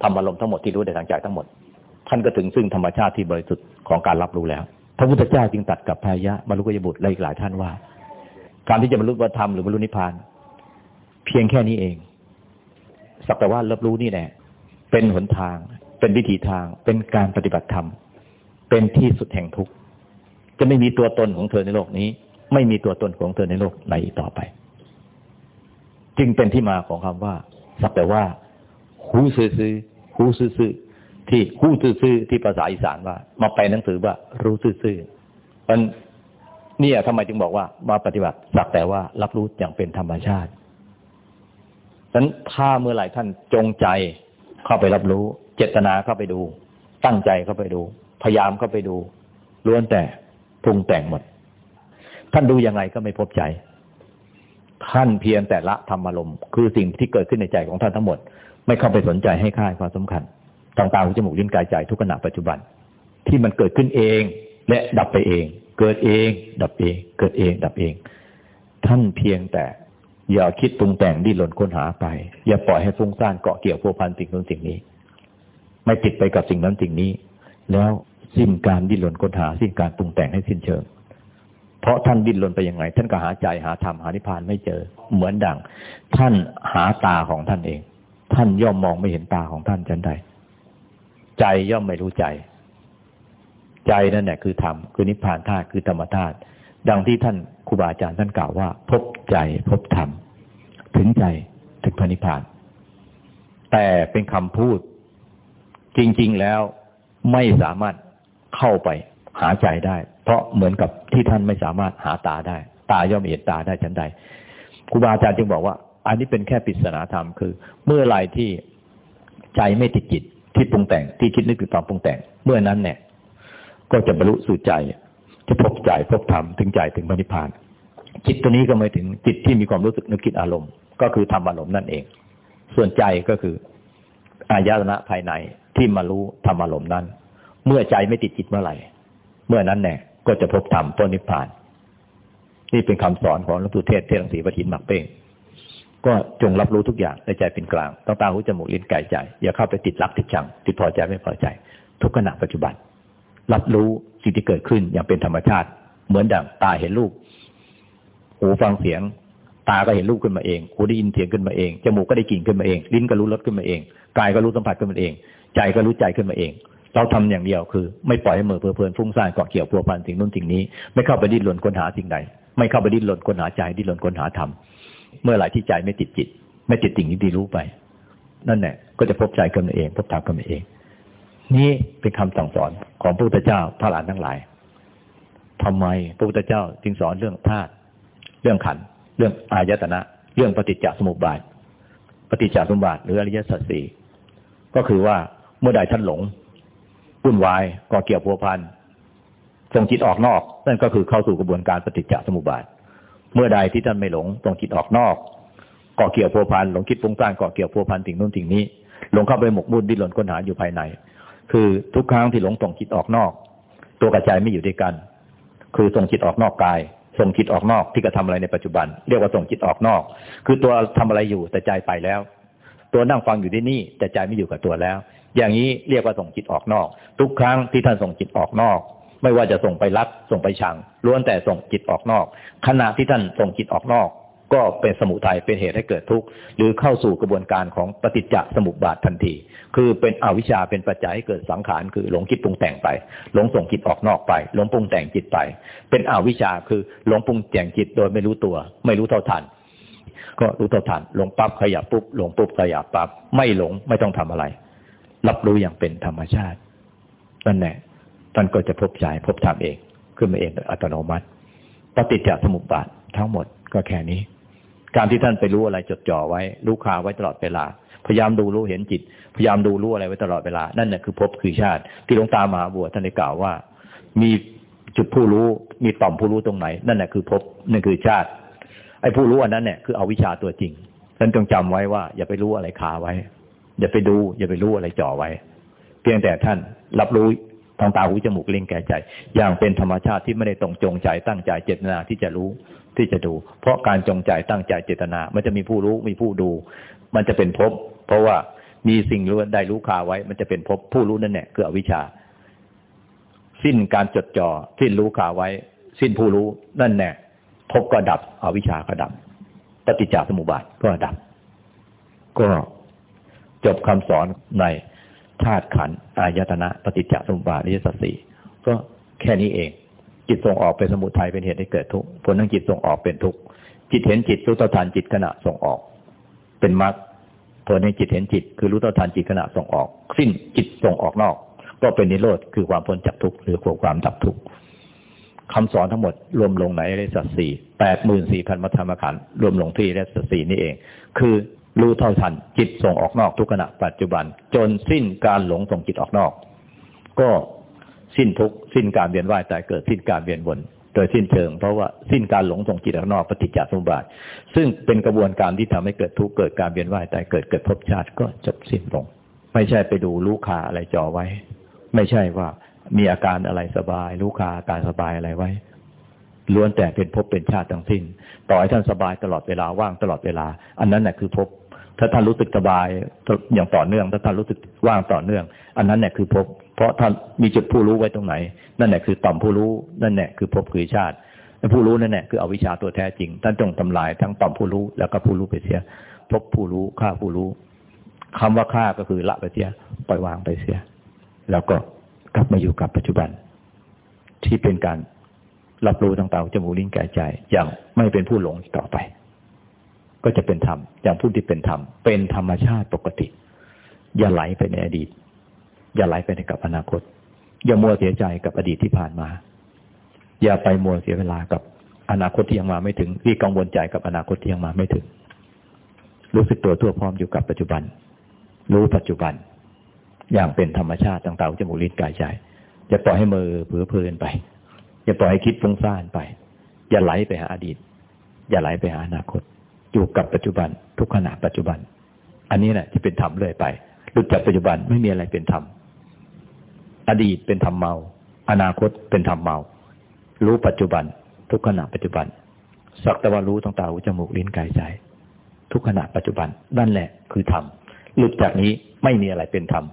Speaker 1: ธรรมอารมณ์ทั้งหมดที่รู้ได้ทางใจทั้งหมด ท่านก็ถึงซึ่งธรรมชาติที่บริสุทธิ์ของการรับรู้แล้ว พระพุทธเจ้าจึงตัดกับพายะบรรลุกยบุตรและอีกหลายท่านว่า การที่จะบรรลุธรรมหรือบรรลุนิพพาน เพียงแค่นี้เอง สักแต่ว่ารับรู้นี่แหละเป็นหนทาง เป็นวิถีทาง เป็นการปฏิบัติธรรม เป็นที่สุดแห่งทุกข์จะไม่มีตัวตนของเธอในโลกนี้ ไม่มีตัวตนของเธอในโลกไหนต่อไป จึงเป็นที่มาของคำว่า สักแต่ว่า หูซื่อหูซื่อ ที่หูซื่อที่ภาษาอีสานว่า มาไปหนังสือว่า รู้ซื่อมันเนี่ยทำไมจึงบอกว่า มาปฏิบัติสักแต่ว่ารับรู้อย่างเป็นธรรมชาติฉะนั้นถ้าเมื่อไหร่ท่านจงใจเข้าไปรับรู้ เจตนาเข้าไปดู ตั้งใจเข้าไปดู พยายามเข้าไปดูล้วนแต่ปรุงแต่งหมด ท่านดูยังไงก็ไม่พบใจ ท่านเพียงแต่ละธรรมอารมณ์คือสิ่งที่เกิดขึ้นในใจของท่านทั้งหมด ไม่เข้าไปสนใจให้ค่าความสำคัญ ต่างๆหูจมูกลิ้นกายใจทุกขณะปัจจุบัน ที่มันเกิดขึ้นเองและดับไปเอง เกิดเอง ดับเอง เกิดเอง ดับเอง ท่านเพียงแต่อย่าคิดปรุงแต่งดิ้นรนค้นหาไป อย่าปล่อยให้ฟุ้งซ่านเกาะเกี่ยวพัวพันสิ่งนู้นสิ่งนี้ ไม่ติดไปกับสิ่งนั้นสิ่งนี้ แล้วสิ้นการดิ้นรนค้นหา สิ้นการปรุงแต่งให้สิ้นเชิง เพราะท่านดิ้นรนไปยังไง ท่านก็หาใจหาธรรมหานิพพานไม่เจอ เหมือนดัง ท่านหาตาของท่านเอง ท่านย่อมมองไม่เห็นตาของท่านฉันใด ใจย่อมไม่รู้ใจ ใจนั่นแหละคือธรรมคือนิพพานธาตุคือธรรมธาตุดังที่ท่านครูบาอาจารย์ท่านกล่าวว่า พบใจพบธรรมถึงใจถึงพระนิพพาน แต่เป็นคำพูด จริง ๆแล้วไม่สามารถเข้าไปหาใจได้ เพราะเหมือนกับที่ท่านไม่สามารถหาตาได้ ตาย่อมเห็นตาได้ฉันใดครูบาอาจารย์จึงบอกว่า อันนี้เป็นแค่ปริศนาธรรมคือ เมื่อไรที่ใจไม่ติดจิต ที่ปรุงแต่งที่คิดนึกถึงตอนปรุงแต่ง เมื่อนั้นเนี่ย ก็จะบรรลุสู่ใจ จะพบใจพบธรรมถึงใจถึงพระนิพพาน จิตตัวนี้ก็ไม่ถึงจิตที่มีความรู้สึกนึกคิดอารมณ์ ก็คือธรรมอารมณ์นั่นเอง ส่วนใจก็คืออายตนะภายในที่มารู้ธรรมอารมณ์นั้น เมื่อใจไม่ติดจิตเมื่อไหร่ เมื่อนั้นแน่ก็จะพบธรรมพ้นนิพพาน นี่เป็นคำสอนของหลวงปู่เทศเทศหลวงศรีปฐินหมักเป้ง ก็จงรับรู้ทุกอย่างในใจเป็นกลางต้องตาหูจมูกลิ้นกายใจ อย่าเข้าไปติดรักติดชัง ติดพอใจไม่พอใจ ทุกขณะปัจจุบัน รับรู้สิ่งที่เกิดขึ้นอย่างเป็นธรรมชาติ เหมือนดังตาเห็นรูปหูฟังเสียง ตาก็เห็นรูปขึ้นมาเองหูได้ยินเสียงขึ้นมาเองจมูกก็ได้กลิ่นขึ้นมาเองลิ้นก็รู้รสขึ้นมาเองกายก็รู้สัมผัสขึ้นมาเอง ใจก็รู้ใจขึ้นมาเองเราทำอย่างเดียวคือ ไม่ปล่อยให้มือเพลินฟุ้งซ่านเกาะเกี่ยวพัวพันสิ่งนู้นสิ่งนี้ ไม่เข้าไปดิ้นรนค้นหาสิ่งใดไม่เข้าไปดิ้นรนค้นหาใจดิ้นรนค้นหาธรรม เมื่อไหร่ที่ใจไม่ติดจิต ไม่ติดสิ่งที่ดีรู้ไป นั่นแหละก็จะพบใจกันเอง พบธรรมกันเอง นี่เป็นคำสั่งสอนของพระพุทธเจ้าพระหลานทั้งหลายทำไมพระพุทธเจ้าจึงสอนเรื่องธาตุเรื่องขันเรื่องอายตนะ เรื่องปฏิจจสมุปบาท ปฏิจจสมุปบาทหรืออริยสัจสี่ก็คือว่าเมื่อใดท่านหลงวุ่นวายก่อเกี่ยวพัวพันส่งจิตออกนอก นั่นก็คือเข้าสู่กระบวนการปฏิจจสมุปบาท เมื่อใดที่ท่านไม่หลงส่งจิตออกนอกก่อเกี่ยวพัวพันหลงคิดปุงสร้างก่อเกี่ยวพัวพันสิ่งนู้นสิ่งนี้หลงเข้าไปหมกมุ่นดิ้นรนค้นหาอยู่ภายใน คือทุกครั้งที่หลงส่งจิตออกนอก ตัวกระจายไม่อยู่ด้วยกัน คือส่งจิตออกนอกกาย ส่งจิตออกนอกที่กระทาอะไรในปัจจุบัน เรียกว่าส่งจิตออกนอก คือตัวทำอะไรอยู่แต่ใจไปแล้ว ตัวนั่งฟังอยู่ที่นี่แต่ใจไม่อยู่กับตัวแล้ว อย่างนี้เรียกว่าส่งจิตออกนอก ทุกครั้งที่ท่านส่งจิตออกนอก ไม่ว่าจะส่งไปรักส่งไปชังล้วนแต่ส่งจิตออกนอก ขณะที่ท่านส่งจิตออกนอก ก็เป็นสมุทัยเป็นเหตุให้เกิดทุกข์หรือเข้าสู่กระบวนการของปฏิจจสมุปบาททันที คือเป็นอวิชชาเป็นปัจจัยให้เกิดสังขารคือหลงคิดปรุงแต่งไป หลงส่งจิตออกนอกไป หลงปรุงแต่งจิตไป เป็นอวิชชาคือหลงปรุงแต่งจิตโดยไม่รู้ตัว ไม่รู้เท่าทันก็รู้เท่าทันหลงปั๊บขยับปุ๊บหลงปุ๊บขยับปั๊บไม่หลงไม่ต้องทำอะไร รับรู้อย่างเป็นธรรมชาตินั่นแหละ ท่านก็จะพบใจพบธรรมเอง ขึ้นมาเองอัตโนมัติปฏิจจสมุปบาททั้งหมดก็แค่นี้ การที่ท่านไปรู้อะไรจดจ่อไว้ รู้คาไว้ตลอดเวลา พยายามดูรู้เห็นจิต พยายามดูรู้อะไรไว้ตลอดเวลา นั่นแหละคือพบคือชาติ ที่หลวงตามหาบัวท่านได้กล่าวว่า มีจุดผู้รู้มีต่อมผู้รู้ตรงไหน นั่นแหละคือพบนั่นคือชาติ ไอ้ผู้รู้อันนั้นเนี่ยคือเอาวิชาตัวจริงท่านจงจำไว้ว่า อย่าไปรู้อะไรคาไว้ อย่าไปดู อย่าไปรู้อะไรจ่อไว้ เพียงแต่ท่านรับรู้ ทางตาหูจมูกลิ้นแก่ใจ อย่างเป็นธรรมชาติที่ไม่ได้ตรงจงใจตั้งใจเจตนาที่จะรู้ที่จะดู เพราะการจงใจตั้งใจเจตนา มันจะมีผู้รู้มีผู้ดู มันจะเป็นภพเพราะว่ามีสิ่งรู้ได้รู้คาไว้ มันจะเป็นภพผู้รู้นั่นแหละคืออวิชชา สิ้นการจดจ่อสิ้นรู้คาไว้ สิ้นผู้รู้นั่นแน่ภพก็ดับอวิชชาก็ดับปฏิจจสมุปบาทก็ดับ ก็จบคำสอนใน ธาตุขันอายตนะปฏิจจสมุปบาทนิยสสีก็แค่นี้เอง จิตส่งออกเป็นสมุทัยเป็นเหตุให้เกิดทุกข์ผลทั้งจิตส่งออกเป็นทุกข์จิตเห็นจิตรู้ต่อทานจิตขณะส่งออก เป็นมรรคผลในจิตเห็นจิต คือรู้ต่อทานจิตขณะส่งออก สิ้นจิตส่งออกนอก ก็เป็นนิโรธคือความพ้นจากทุกข์หรือความดับทุกข์คำสอนทั้งหมดรวมลงในอริสัตสี่แปดหมื่นสี่พันมัธรรมขันรวมลงที่อริสัตสี่นี่เอง คือ รู้เท่าทัน จิตส่งออกนอกทุกขณะปัจจุบัน จนสิ้นการหลงส่งจิตออกนอก ก็สิ้นทุกสิ้นการเวียนว่ายตายเกิดสิ้นการเวียนวนโดยสิ้นเชิง เพราะว่าสิ้นการหลงส่งจิตออกนอกปฏิจจสมุปบาท ซึ่งเป็นกระบวนการที่ทำให้เกิดทุกเกิดการเวียนว่ายตายเกิดเกิดภพชาติก็จบสิ้นลง ไม่ใช่ไปดูลูกคาอะไรจ่อไว้ ไม่ใช่ว่ามีอาการอะไรสบายลูกคาอาการสบายอะไรไว้ล้วนแต่เป็นภพเป็นชาติทั้งสิ้น ต่อให้ท่านสบายตลอดเวลาว่างตลอดเวลา อันนั้นแหละคือภพ ถ้าท่านรู้สึกสบายอย่างต่อเนื่อง ถ้าท่านรู้สึกว่างต่อเนื่อง อันนั้นเนี่ยคือภพเพราะท่านมีจุดผู้รู้ไว้ตรงไหน นั่นแหละคือต่อมผู้รู้นั่นแหละคือภพคือชาติผู้รู้นั่นแหละคือเอาวิชาตัวแท้จริง ท่านจงทำลายทั้งต่อมผู้รู้แล้วก็ผู้รู้ไปเสียภพผู้รู้ฆ่าผู้รู้คำว่าฆ่าก็คือละไปเสียปล่อยวางไปเสีย แล้วก็กลับมาอยู่กับปัจจุบัน ที่เป็นการรับรู้ต่างๆจมูกลิ้นกายใจอย่างไม่เป็นผู้หลงต่อไป ก็จะเป็นธรรมอย่างผู้ที่เป็นธรรม เป็นธรรมชาติปกติ อย่าไหลไปในอดีต อย่าไหลไปในกับอนาคต อย่ามัวเสียใจกับอดีตที่ผ่านมา อย่าไปมัวเสียเวลากับอนาคตที่ยังมาไม่ถึงที่กังวลใจกับอนาคตที่ยังมาไม่ถึง รู้สึกตัวทั่วพร้อมอยู่กับปัจจุบัน รู้ปัจจุบัน อย่างเป็นธรรมชาติต่างๆจมูกลิ้นกายใจอย่าปล่อยให้มือเผือเพลินไป อย่าปล่อยให้คิดฟุ้งซ่านไป อย่าไหลไปหาอดีต อย่าไหลไปหาอนาคต อยู่กับปัจจุบัน ทุกขณะปัจจุบัน อันนี้แหละจะเป็นธรรมเรื่อยไปหลุดจากปัจจุบันไม่มีอะไรเป็นธรรมอดีตเป็นธรรมเมา อนาคตเป็นธรรมเมา รู้ปัจจุบัน ทุกขณะปัจจุบันสักแต่ว่ารู้ตั้งตาหูจมูกลิ้นกายใจทุกขณะปัจจุบันนั่นแหละคือธรรมหลุดจากนี้ไม่มีอะไรเป็นธรรม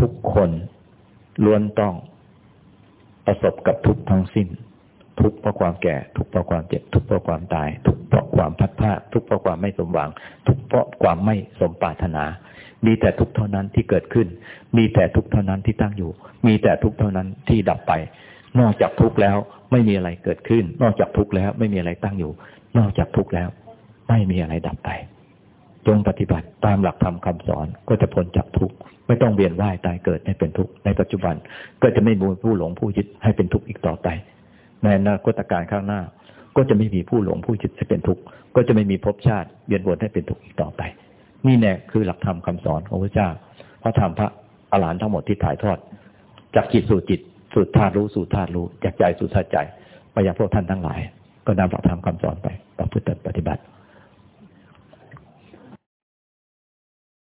Speaker 1: ทุกคนล้วนต้องประสบกับทุกทั้งสิ้น ทุกเพราะความแก่ ทุกเพราะความเจ็บ ทุกเพราะความตาย ทุกเพราะความพัดพลาดทุกเพราะความไม่สมหวัง ทุกเพราะความไม่สมปรารถนา มีแต่ทุกเท่านั้นที่เกิดขึ้น มีแต่ทุกเท่านั้นที่ตั้งอยู่ มีแต่ทุกเท่านั้นที่ดับไป นอกจากทุกแล้วไม่มีอะไรเกิดขึ้น นอกจากทุกแล้วไม่มีอะไรตั้งอยู่ นอกจากทุกแล้ว ไม่มีอะไรดับไป จงปฏิบัติตามหลักธรรมคาสอนก็จะพ้นจากทุกข์ไม่ต้องเวียนว่ายตายเกิดให้เป็นทุกข์ในปัจจุบัน ก็จะไม่มีผู้หลงผู้ยึดให้เป็นทุกข์อีกต่อไป ในอนาคตการข้างหน้า ก็จะไม่มีผู้หลงผู้จิตให้เป็นทุกข์ก็จะไม่มีภพชาติเวียนวนให้เป็นทุกข์อีกต่อไป นี่แน่คือหลักธรรมคาสอนของพระเจ้าพระธรรมพระอรหันต์ทั้งหมดที่ถ่ายทอด จากจิตสู่จิตสู่ธาตุรู้สู่ธาตุรู้จากใจสู่ธาตุใจไปยังพวกท่านทั้งหลาย ก็นำหลักธรรมคาสอนไปประพฤติปฏิบัติ